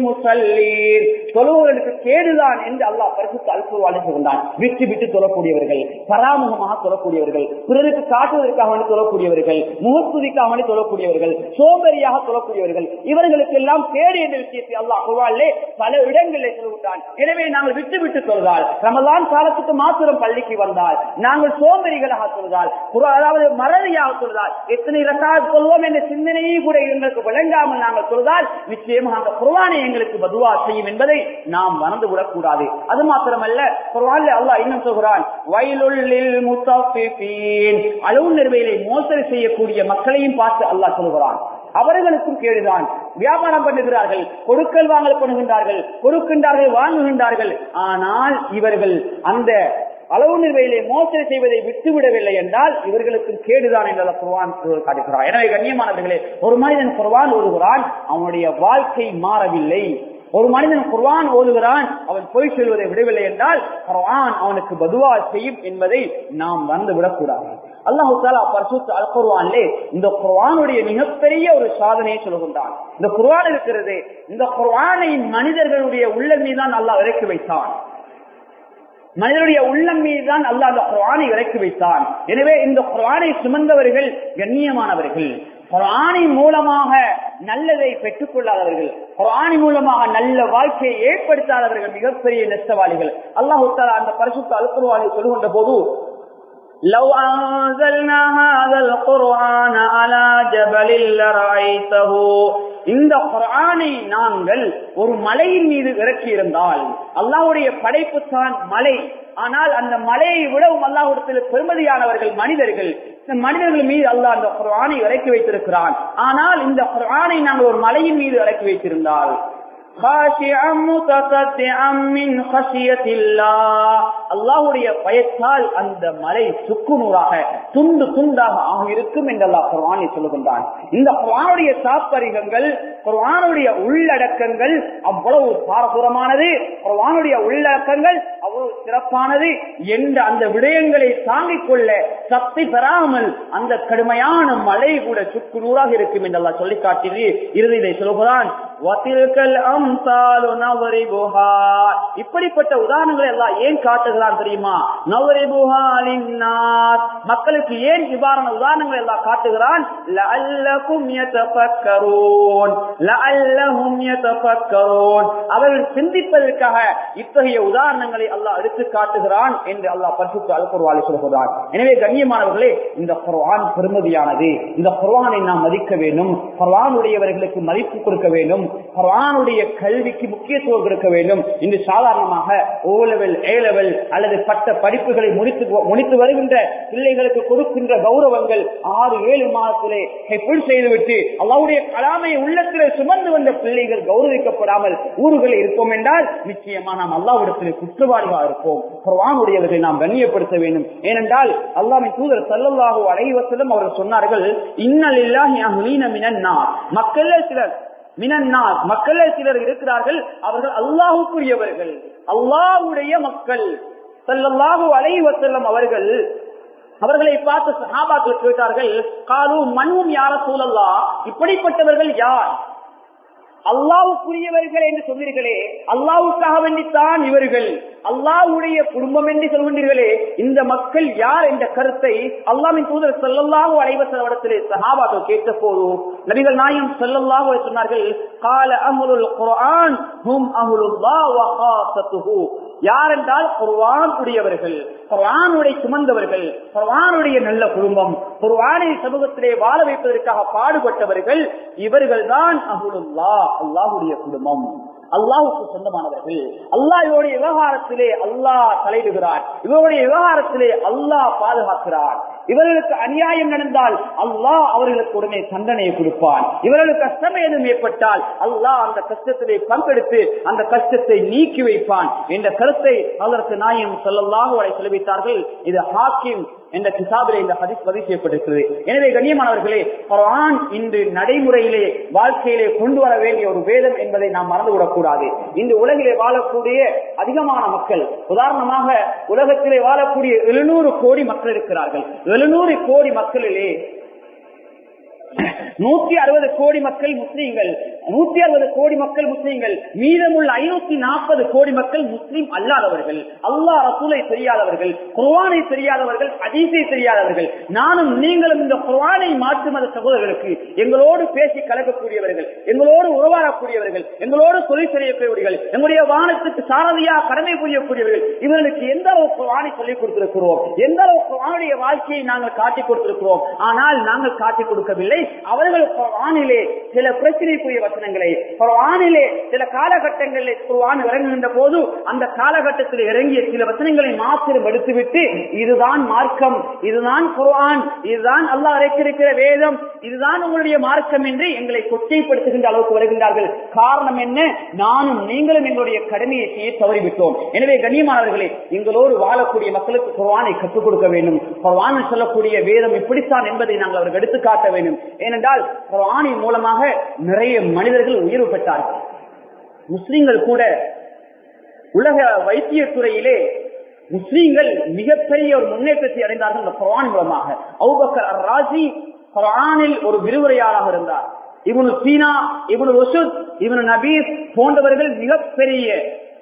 முசல்லீர் தொழுவர்களுக்கு கேடுதான் என்று அல்லாஹ் பரிசுத்து அல் குருவானே சொல்கின்றான். விட்டு விட்டு தொழக்கூடியவர்கள் பராமுகமாக தொழக்கூடியவர்கள் பிறருக்கு காட்டுவதற்காக தொழக்கூடியவர்கள் தொழக்கூடியவர்கள் முகத்துதிக்காமலே தொழக்கூடியவர்கள் சோம்பரியாக தொழக்கூடியவர்கள் இவர்களுக்கு எல்லாம் கேடு என்ற விஷயத்தை அல்லாஹ் குர்ஆனிலே பல இடங்களில் சொல்லுகிறான் எனவே நாங்கள் விட்டு விட்டு தொழுதால் ரமலான் காலத்துக்கு மாத்திரம் பள்ளிக்கு வந்தால் நாங்கள் சோம்பரிகளாக தொழுதால் அதாவது ஒரு மறதியாக சொல்றால் எத்தனை ரக்காத் சொல்வோம் என்ற சிந்தனையை கூட எங்களுக்கு விளங்காமல் நாங்கள் சொல்றால் நிச்சயமாக அந்த குர்வானை எங்களுக்கு பதுவா செய்யும் என்பதை நாம் மறந்து விடக்கூடாது அது மாத்திரமல்ல குர்வான்ல அல்லாஹ் இன்னும் சொல்கிறான் வயலுள்ளில் முத்தீன் அளவு நிறுவையிலே மோசடி செய்யக்கூடிய மக்களையும் பார்த்து அல்லாஹ் சொல்கிறான். அவர்களுக்கும் கேடுதான். வியாபாரம் பண்ணுகிறார்கள் கொடுக்கல் வாங்கல் பண்ணுகின்றார்கள் கொடுக்கின்றார்கள் வாங்குகின்றார்கள். ஆனால் இவர்கள் அந்த அளவு நிர்வையிலே மோசடி செய்வதை விட்டுவிடவில்லை என்றால் இவர்களுக்கும் கேடுதான் என்று குர்வான் காட்டுகிறார் எனவே கண்ணியமானவர்களே ஒரு மனிதன் குர்வான் ஓதுகிறான் அவனுடைய வாழ்க்கை மாறவில்லை. ஒரு மனிதன் குர்வான் ஓதுகிறான் அவன் பொய் சொல்வதை விடவில்லை என்றால் குர்வான் அவனுக்கு பதுவா செய்யும் என்பதை நாம் வந்து விடக்கூடாது. அல்லாஹு தாலா பரிசுத்த அல் குர்வான்லே இந்த குர்வானுடைய மிகப்பெரிய ஒரு சாதனையை சொல்கின்றான். இந்த குர்வான் இருக்கிறது இந்த குர்வானை மனிதர்களுடைய உள்ளம் தான் நல்லா இறக்கி வைத்தான். மனிதனுடைய உள்ளம் மீதுதான் அல்லாஹ் அந்த குரானை இறக்கி வைத்தான் எனவே இந்த குரானை சுமந்தவர்கள் கண்ணியமானவர்கள் குரானின் மூலமாக நல்லதை பெற்றுக் கொள்ளாதவர்கள் குரானி மூலமாக நல்ல வாழ்க்கையை ஏற்படுத்தாதவர்கள் மிகப்பெரிய நஷ்டவாளிகள் அல்லாஹு அந்த பரிசுத்த அல்குருவானை சொல்லுகின்ற போது لو أنزلنا هذا القرآن على جبل لرأيته இந்த குரானை நாங்கள் ஒரு மலையின் மீது இறக்கி இருந்தால் அல்லாவுடைய படைப்பு தான் மலை. ஆனால் அந்த மலையை விடவும் அல்லாஹிடத்தில் பெருமதியானவர்கள் மனிதர்கள். இந்த மனிதர்கள் மீது அல்லாஹ் அந்த குரானை இறக்கி வைத்திருக்கிறான். ஆனால் இந்த குரானை நாங்கள் ஒரு மலையின் மீது இறக்கி வைத்திருந்தால் அல்லாஹுடைய பயத்தால் அந்த மலை சுக்குநூறாக துண்டு துண்டாக ஆகியிருக்கும் என்று அல்லாஹ் குர்ஆனில் சொல்லுகின்றான். இந்த குர்ஆனுடைய தாற்பரிகங்கள் குர்ஆனுடைய உள்ளடக்கங்கள் அவ்வளவு பாரபுரமானது குர்ஆனுடைய உள்ளடக்கங்கள் அவ்வளவு சிறப்பானது என்ற அந்த விடயங்களை தாங்கிக் கொள்ள சக்தி பெறாமல் அந்த கடுமையான மலை கூட சுக்குநூறாக இருக்கும் என்று அல்லாஹ் சொல்லி காட்டி இறுதியை சொல்கிறான் இப்படிப்பட்ட உதாரணங்களை எல்லாம் ஏன் காட்டுகிறான் தெரியுமா? நவரிபுஹாலின்னார் மக்களுக்கு ஏன் இவ்வாறான உதாரணங்களை எல்லாம் காட்டுகிறான்? அவர்கள் சிந்திப்பதற்காக இத்தகைய உதாரணங்களை அல்லாஹ் எடுத்து காட்டுகிறான் என்று அல்லாஹ் பரிசுத்து அல்குர்வாலை சொல்கிறான். எனவே கண்ணியமானவர்களே இந்த குர்ஆன் பெருமதியானது இந்த குர்ஆனை நாம் மதிக்க வேண்டும். குர்ஆனுடையவர்களுக்கு மதிப்பு கொடுக்க வேண்டும். கல்விக்கு முக்கியத்துவம் கொடுக்க வேண்டும். இன்று சாதாரணமாக ஓ லெவல் ஏ லெவல் அல்லது பட்ட படிப்புகளை முடித்து முடித்து வருகின்ற பிள்ளைகளுக்கு கொடுக்கின்ற கௌரவங்கள் ஆறு ஏழு மாதத்திலே எப்படி செய்துவிட்டு அல்லாவுடைய கலாமை உள்ளத்திலே சுமந்து வந்த பிள்ளைகள் கௌரவிக்கப்படாமல் ஊர்களில் இருப்போம் என்றால் நிச்சயமா நாம் அல்லாவிடத்தில் குற்றவாளிகளாக இருப்போம். குர்ஆனுடையவர்களை நாம் கண்ணியப்படுத்த வேண்டும். ஏனென்றால் அல்லாவின் தூதர் சல்லல்லாஹு அடைவசலும் அவர்கள் சொன்னார்கள் இன்னலில்லாஹி அஹ்லீன மினன்னார் மக்கள் சிலர் மினன்னார். மக்களே சிலர் இருக்கிறார்கள். அவர்கள் அல்லாஹுக்குரியவர்கள். அல்லாஹுடைய மக்கள். சல்லல்லாஹு அலைஹி வஸல்லம் அவர்கள். அவர்களை பார்த்து சகாபாக்கள் கேட்டார்கள் காலு மண்ணும் யார சூழல்லா இப்படிப்பட்டவர்கள் யார்? அல்லாவுக்குரியவர்கள் என்று சொன்னீர்களே அல்லாவுக்காக வேண்டித்தான் இவர்கள். அல்லாவுடைய குடும்பம் என்று சொல்கின்றீர்களே இந்த மக்கள் யார் என்ற கருத்தை அல்லாவின் தூதர் செல்லல்லாஹு அலைவசவடத்திலே சஹாபாக்கள் கேட்ட போது நபிகள் நாயம் செல்லல்லாஹு சொன்னார்கள் கால அமுலுல் குரான் ஹும் யார் என்றால் குர்வான் குர்வானுடைய சுமந்தவர்கள் குர்வானுடைய நல்ல குடும்பம் குர்வானை சமூகத்திலே வாழ வைப்பதற்காக பாடுபட்டவர்கள் இவர்கள் தான் அகுலுல்லா அல்லாஹுடைய குடும்பம். அல்லாஹுக்கு சொந்தமானவர்கள். அல்லாஹ் இவருடைய விவகாரத்திலே அல்லாஹ் தலையிடுகிறார். இவருடைய விவகாரத்திலே அல்லாஹ் பாதுகாக்கிறார். இவர்களுக்கு அநியாயம் நடந்தால் அல்லாஹ் அவர்களுக்கு உடனே தண்டனையை கொடுப்பான். இவர்களுக்கு கஷ்டம் ஏதும் ஏற்பட்டால் அல்லாஹ் அந்த கஷ்டத்திலே பங்கெடுத்து அந்த கஷ்டத்தை நீக்கி வைப்பான். என்ற கருத்தை அதற்கு நாயம் சொல்லலாக அவரை செலவித்தார்கள் இது ஹாக்கிம் என்ற கிசாபிலே இந்த ஹதிஸ் பதிவு செய்யப்பட்டிருக்கிறது. எனவே கண்ணியமானவர்களே குரான் இன்று நடைமுறையிலே வாழ்க்கையிலே கொண்டு வர வேண்டிய ஒரு வேதம் என்பதை நாம் மறந்துவிடக்கூடாது. இந்த உலகிலே வாழக்கூடிய அதிகமான மக்கள் உதாரணமாக உலகத்திலே வாழக்கூடிய எழுநூறு கோடி மக்கள் இருக்கிறார்கள். எழுநூறு கோடி மக்களிலே நூத்தி அறுபது கோடி மக்கள் முஸ்லீம்கள். நூத்தி அறுபது கோடி மக்கள் முஸ்லீம்கள். மீதமுள்ள ஐநூத்தி நாற்பது கோடி மக்கள் முஸ்லீம் அல்லாதவர்கள். அல்லா ரசூலை தெரியாதவர்கள் குர்வானை தெரியாதவர்கள் அதீசை தெரியாதவர்கள். நானும் நீங்களும் இந்த குர்வானை மாற்று மத சகோதரர்களுக்கு எங்களோடு பேசி கலக்கக்கூடியவர்கள் எங்களோடு உருவாடக்கூடியவர்கள் எங்களோடு தொழில் செய்யக்கூடியவர்கள் எங்களுடைய வானத்துக்கு சாரதியாக கடமை புரியக்கூடியவர்கள் இவர்களுக்கு எந்த அளவு குர்வானை சொல்லிக் கொடுத்திருக்கிறோம்? எந்த அளவு குர்வானுடைய வாழ்க்கையை நாங்கள் காட்டிக் கொடுத்திருக்கிறோம்? ஆனால் நாங்கள் காட்டிக் கொடுக்கவில்லை. அவர்கள் குர்ஆனிலே சில பிரச்சனைக்குரிய வசனங்களை குர்ஆனிலே சில காலகட்டங்களில் குர்ஆன் இறங்குகின்ற போது அந்த காலகட்டத்தில் இறங்கிய சில வசனங்களை மாத்திரம் எடுத்துவிட்டு இதுதான் மார்க்கம் இதுதான் குர்ஆன் இதுதான் அல்லாஹ் இறக்கிருக்கிற வேதம் இதுதான் உங்களுடைய மார்க்கம் என்று எங்களை கொச்சைப்படுத்துகின்ற அளவுக்கு வருகின்றார்கள். காரணம் என்ன? நானும் நீங்களும் எங்களுடைய கடமையை செய்ய தவறிவிட்டோம். எனவே கண்ணியமானவர்களே எங்களோடு வாழக்கூடிய மக்களுக்கு குர்ஆனை கற்றுக் கொடுக்க வேண்டும். குர்ஆன் சொல்லக்கூடிய வேதம் இப்படித்தான் என்பதை நாங்கள் அவர்கள் எடுத்துக்காட்ட வேண்டும். ஏனென்றால் குர்ஆனின் மூலமாக நிறைய மனிதர்கள் உயர்வு பெற்றார்கள். முஸ்லிம்கள் கூட உலக வைத்திய துறையிலே முஸ்லீம்கள் மிகப்பெரிய ஒரு முன்னேற்றத்தை அடைந்தார்கள் இந்த குரான் மூலமாக. அவுபக்கர் ராஜி குரானில் ஒரு விரிவுரையாளராக இருந்தார். இவனு சீனா இவனு ருசுத் இவனு நபீஸ் போன்றவர்கள் மிகப்பெரிய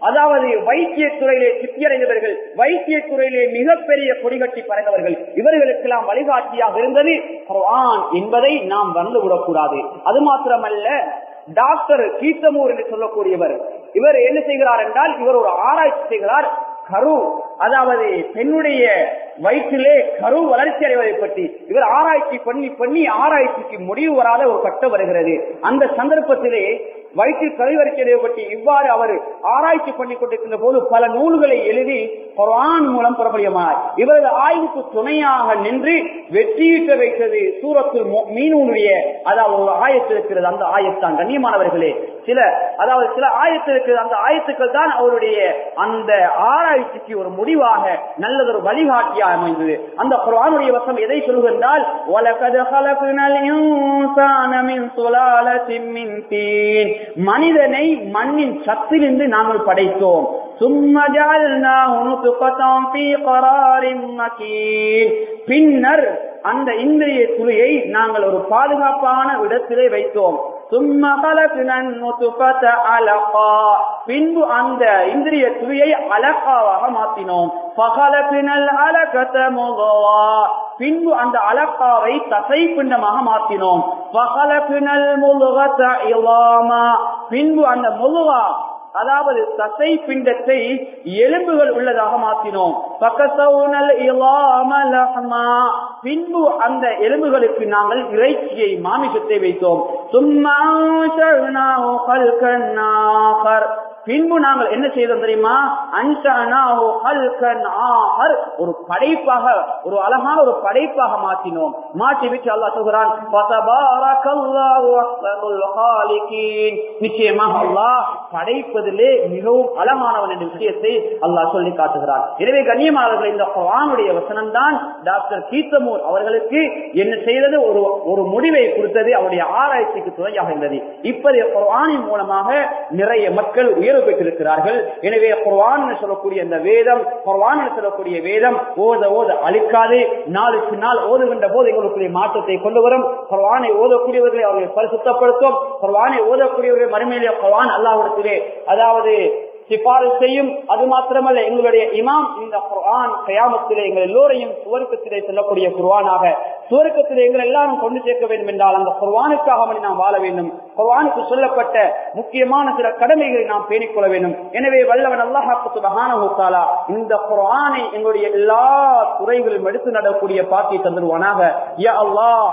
அதாவது வைத்திய துறையிலே சித்தியடைந்தவர்கள் வைத்திய துறையிலே மிகப்பெரிய கொடிகட்டி பறந்தவர்கள் இவர்களுக்கெல்லாம் வழிகாட்டியாக இருந்தது குர்ஆன் என்பதை நாம் வந்து விடக்கூடாது. அது மாத்திரமல்ல டாக்டர் கீர்த்தமூர் என்று சொல்லக்கூடியவர் இவர் என்ன செய்கிறார் என்றால் இவர் ஒரு ஆராய்ச்சி செய்கிறார் கரு அதாவது பெண்ணுடைய வயிற்றிலே கரு வளர்ச்சி அடைவதை பற்றி. இவர் ஆராய்ச்சி பண்ணி பண்ணி ஆராய்ச்சிக்கு முடிவு வராத ஒரு கட்டம் வருகிறது. அந்த சந்தர்ப்பத்திலே வயிற்றில் கரு பற்றி இவ்வாறு அவர் ஆராய்ச்சி பண்ணி கொண்டிருக்கின்ற போது பல நூல்களை எழுதி குரான் மூலம் பிரபலியமானார். இவரது ஆய்வுக்கு துணையாக நின்று வெற்றியிட்ட வைத்தது சூரத்தில் மீனூனுடைய அதாவது ஒரு ஆயத்து இருக்கிறது அந்த ஆயத்தான் கண்ணியமானவர்களே சில அதாவது சில ஆயத்து இருக்கிறது அந்த ஆயத்துக்கள் தான் அவருடைய அந்த ஆராய்ச்சிக்கு ஒரு முடிவாக நல்லதொரு வழிகாட்டியாக அமைந்தது. அந்த குரானுடைய வசம் எதை சொல்கின்றால் மனிதனை மண்ணின் சத்திலிருந்து நாங்கள் படைத்தோம். பின்னர் அந்த இந்திரிய துறையை நாங்கள் ஒரு பாதுகாப்பான இடத்திலே வைத்தோம். பின்பு அந்த இந்திரிய துறையை அலக்காவாக மாற்றினோம். பின்பு அந்த அலக்காவை தசை பிண்டமாக மாற்றினோம். பின்பு அந்த முழுவா அதாவது தசை பிண்டத்தை எலும்புகள் உள்ளதாக மாற்றினோம். பின்பு அந்த எலும்புகளுக்கு நாங்கள் இறைச்சியை மாமிசத்தை வைத்தோம். சும்மா பின்பு நாங்கள் என்ன செய்தோம் தெரியுமா? ஒரு படைப்பாக ஒரு அழகான ஒரு படைப்பாக மாற்றினோம். மாற்றி விட்டு அல்லா சொல்கிறான் நிச்சயமாக அல்லாஹ் படைப்பதிலே மிகவும் அழகானவன் என்ற விஷயத்தை அல்லாஹ் சொல்லி காட்டுகிறார் எனவே கண்ணியமானவர்கள் இந்த குரானுடைய வசனம் தான் டாக்டர் கீர்த்தமூர் அவர்களுக்கு என்ன செய்தது? ஒரு ஒரு முடிவை கொடுத்தது. அவருடைய ஆராய்ச்சிக்கு துணையாக இருந்தது இப்போதைய குரானின் மூலமாக நிறைய மக்கள் உயர் தேர்வு பெற்றிருக்கிறார்கள். எனவே குர்வான் சொல்லக்கூடிய இந்த வேதம் குர்வான் சொல்லக்கூடிய வேதம் ஓத ஓத அழிக்காது. நாளுக்கு நாள் ஓதுகின்ற போது எங்களுக்குரிய மாற்றத்தை கொண்டு வரும். குர்வானை ஓதக்கூடியவர்களை அவர்களை பரிசுத்தப்படுத்தும். குர்வானை ஓதக்கூடியவர்களை மறுமையிலே குர்வான் அல்லாவிடத்திலே அதாவது சிபாரிசு செய்யும். அது மாத்திரமல்ல எங்களுடைய இமாம் இந்த குர்ஆன் கயாமத்திலே எங்கள் எல்லோரையும் சுவர்க்கத்திலே செல்லக்கூடிய குர்வானாக சுவர்க்கத்தில் எங்கள் எல்லாரும் கொண்டு சேர்க்க வேண்டும் என்றால் அந்த குர்ஆனுக்காக நாம் வாழ வேண்டும். குர்வானுக்கு சொல்லப்பட்ட முக்கியமான சில கடமைகளை நாம் பேணிக்கொள்ள வேண்டும். எனவே வல்லவன் அல்லாஹாக்கு இந்த குர்வானை எங்களுடைய எல்லா துறைகளிலும் எடுத்து நடக்கூடிய பாக்கி தந்துடுவானாக. அல்லாஹ்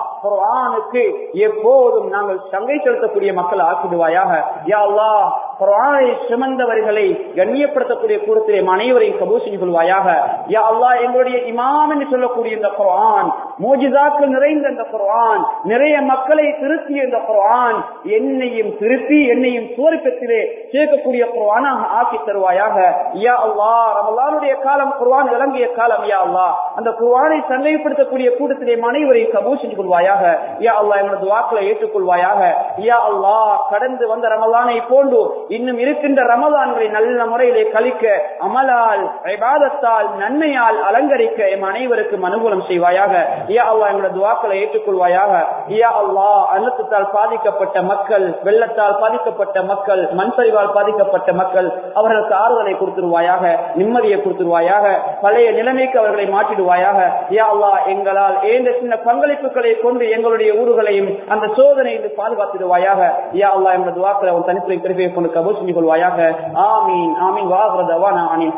எப்போதும் நாங்கள் சங்கை செலுத்தக்கூடிய மக்கள் ஆக்கிடுவாயாக. யா அல்லாஹ் குர்ஆனை சுமந்தவர்களை கண்ணியப்படுத்தக்கூடிய கூடத்திலே அனைவரையும் கபூர் கொள்வாயாக. யா அல்லாஹ் எங்களுடைய இமாம் என்று சொல்லக்கூடிய இந்த குரான் மோஜிதா மோஜிதாக்கள் நிறைந்த இந்த குரான் நிறைய மக்களை திருத்திய இந்த குரான் என்னையும் திருத்தி என்னையும் சுவர்க்கத்திலே சேர்க்கக்கூடிய குர்ஆனாக ஆக்கி தருவாயாக. யா அல்லா ரமலானுடைய காலம் குர்ஆன் இறங்கிய காலம் யா அல்லா அந்த குர்ஆனை சந்தேகப்படுத்தக்கூடிய கூட்டத்திலே அனைவரையும் கபூல் செஞ்சு கொள்வாயாக. யா அல்லா எங்களது வாக்களை ஏற்றுக்கொள்வாயாக. யா அல்லா கடந்து வந்த ரமலானை போன்று இன்னும் இருக்கின்ற ரமலான்களை நல்ல முறையிலே கழிக்க அமலால் நன்மையால் அலங்கரிக்க எம் அனைவருக்கும் அனுகூலம் செய்வாயாக. யா அல்லா எங்களது துவாக்களை ஏற்றுக்கொள்வாயாக. யா அல்லா அன்னத்தால் பாதிக்கப்பட்ட மக்கள் வெள்ளத்தால் பாதிக்கப்பட்ட மக்கள் மண்பறிவால் பாதிக்கப்பட்ட மக்கள் அவர்களுக்கு ஆறுதலை கொடுத்துருவாயாக நிம்மதியை கொடுத்துருவாயாக பழைய நிலைமைக்கு அவர்களை மாற்றிடுவாயாக. யா அல்லா எங்களால் ஏந்த சின்ன பங்களிப்புகளை கொண்டு எங்களுடைய ஊர்களையும் அந்த சோதனையில் பாதுகாத்திடுவாயாக. யா அல்லா எங்களது துவாக்களை அவன் தனித்துறை திருப்பியை கொண்டு கபூல் செஞ்சு கொள்வாயாக. ஆமீன் ஆமீன். வாகரதவானா அனில்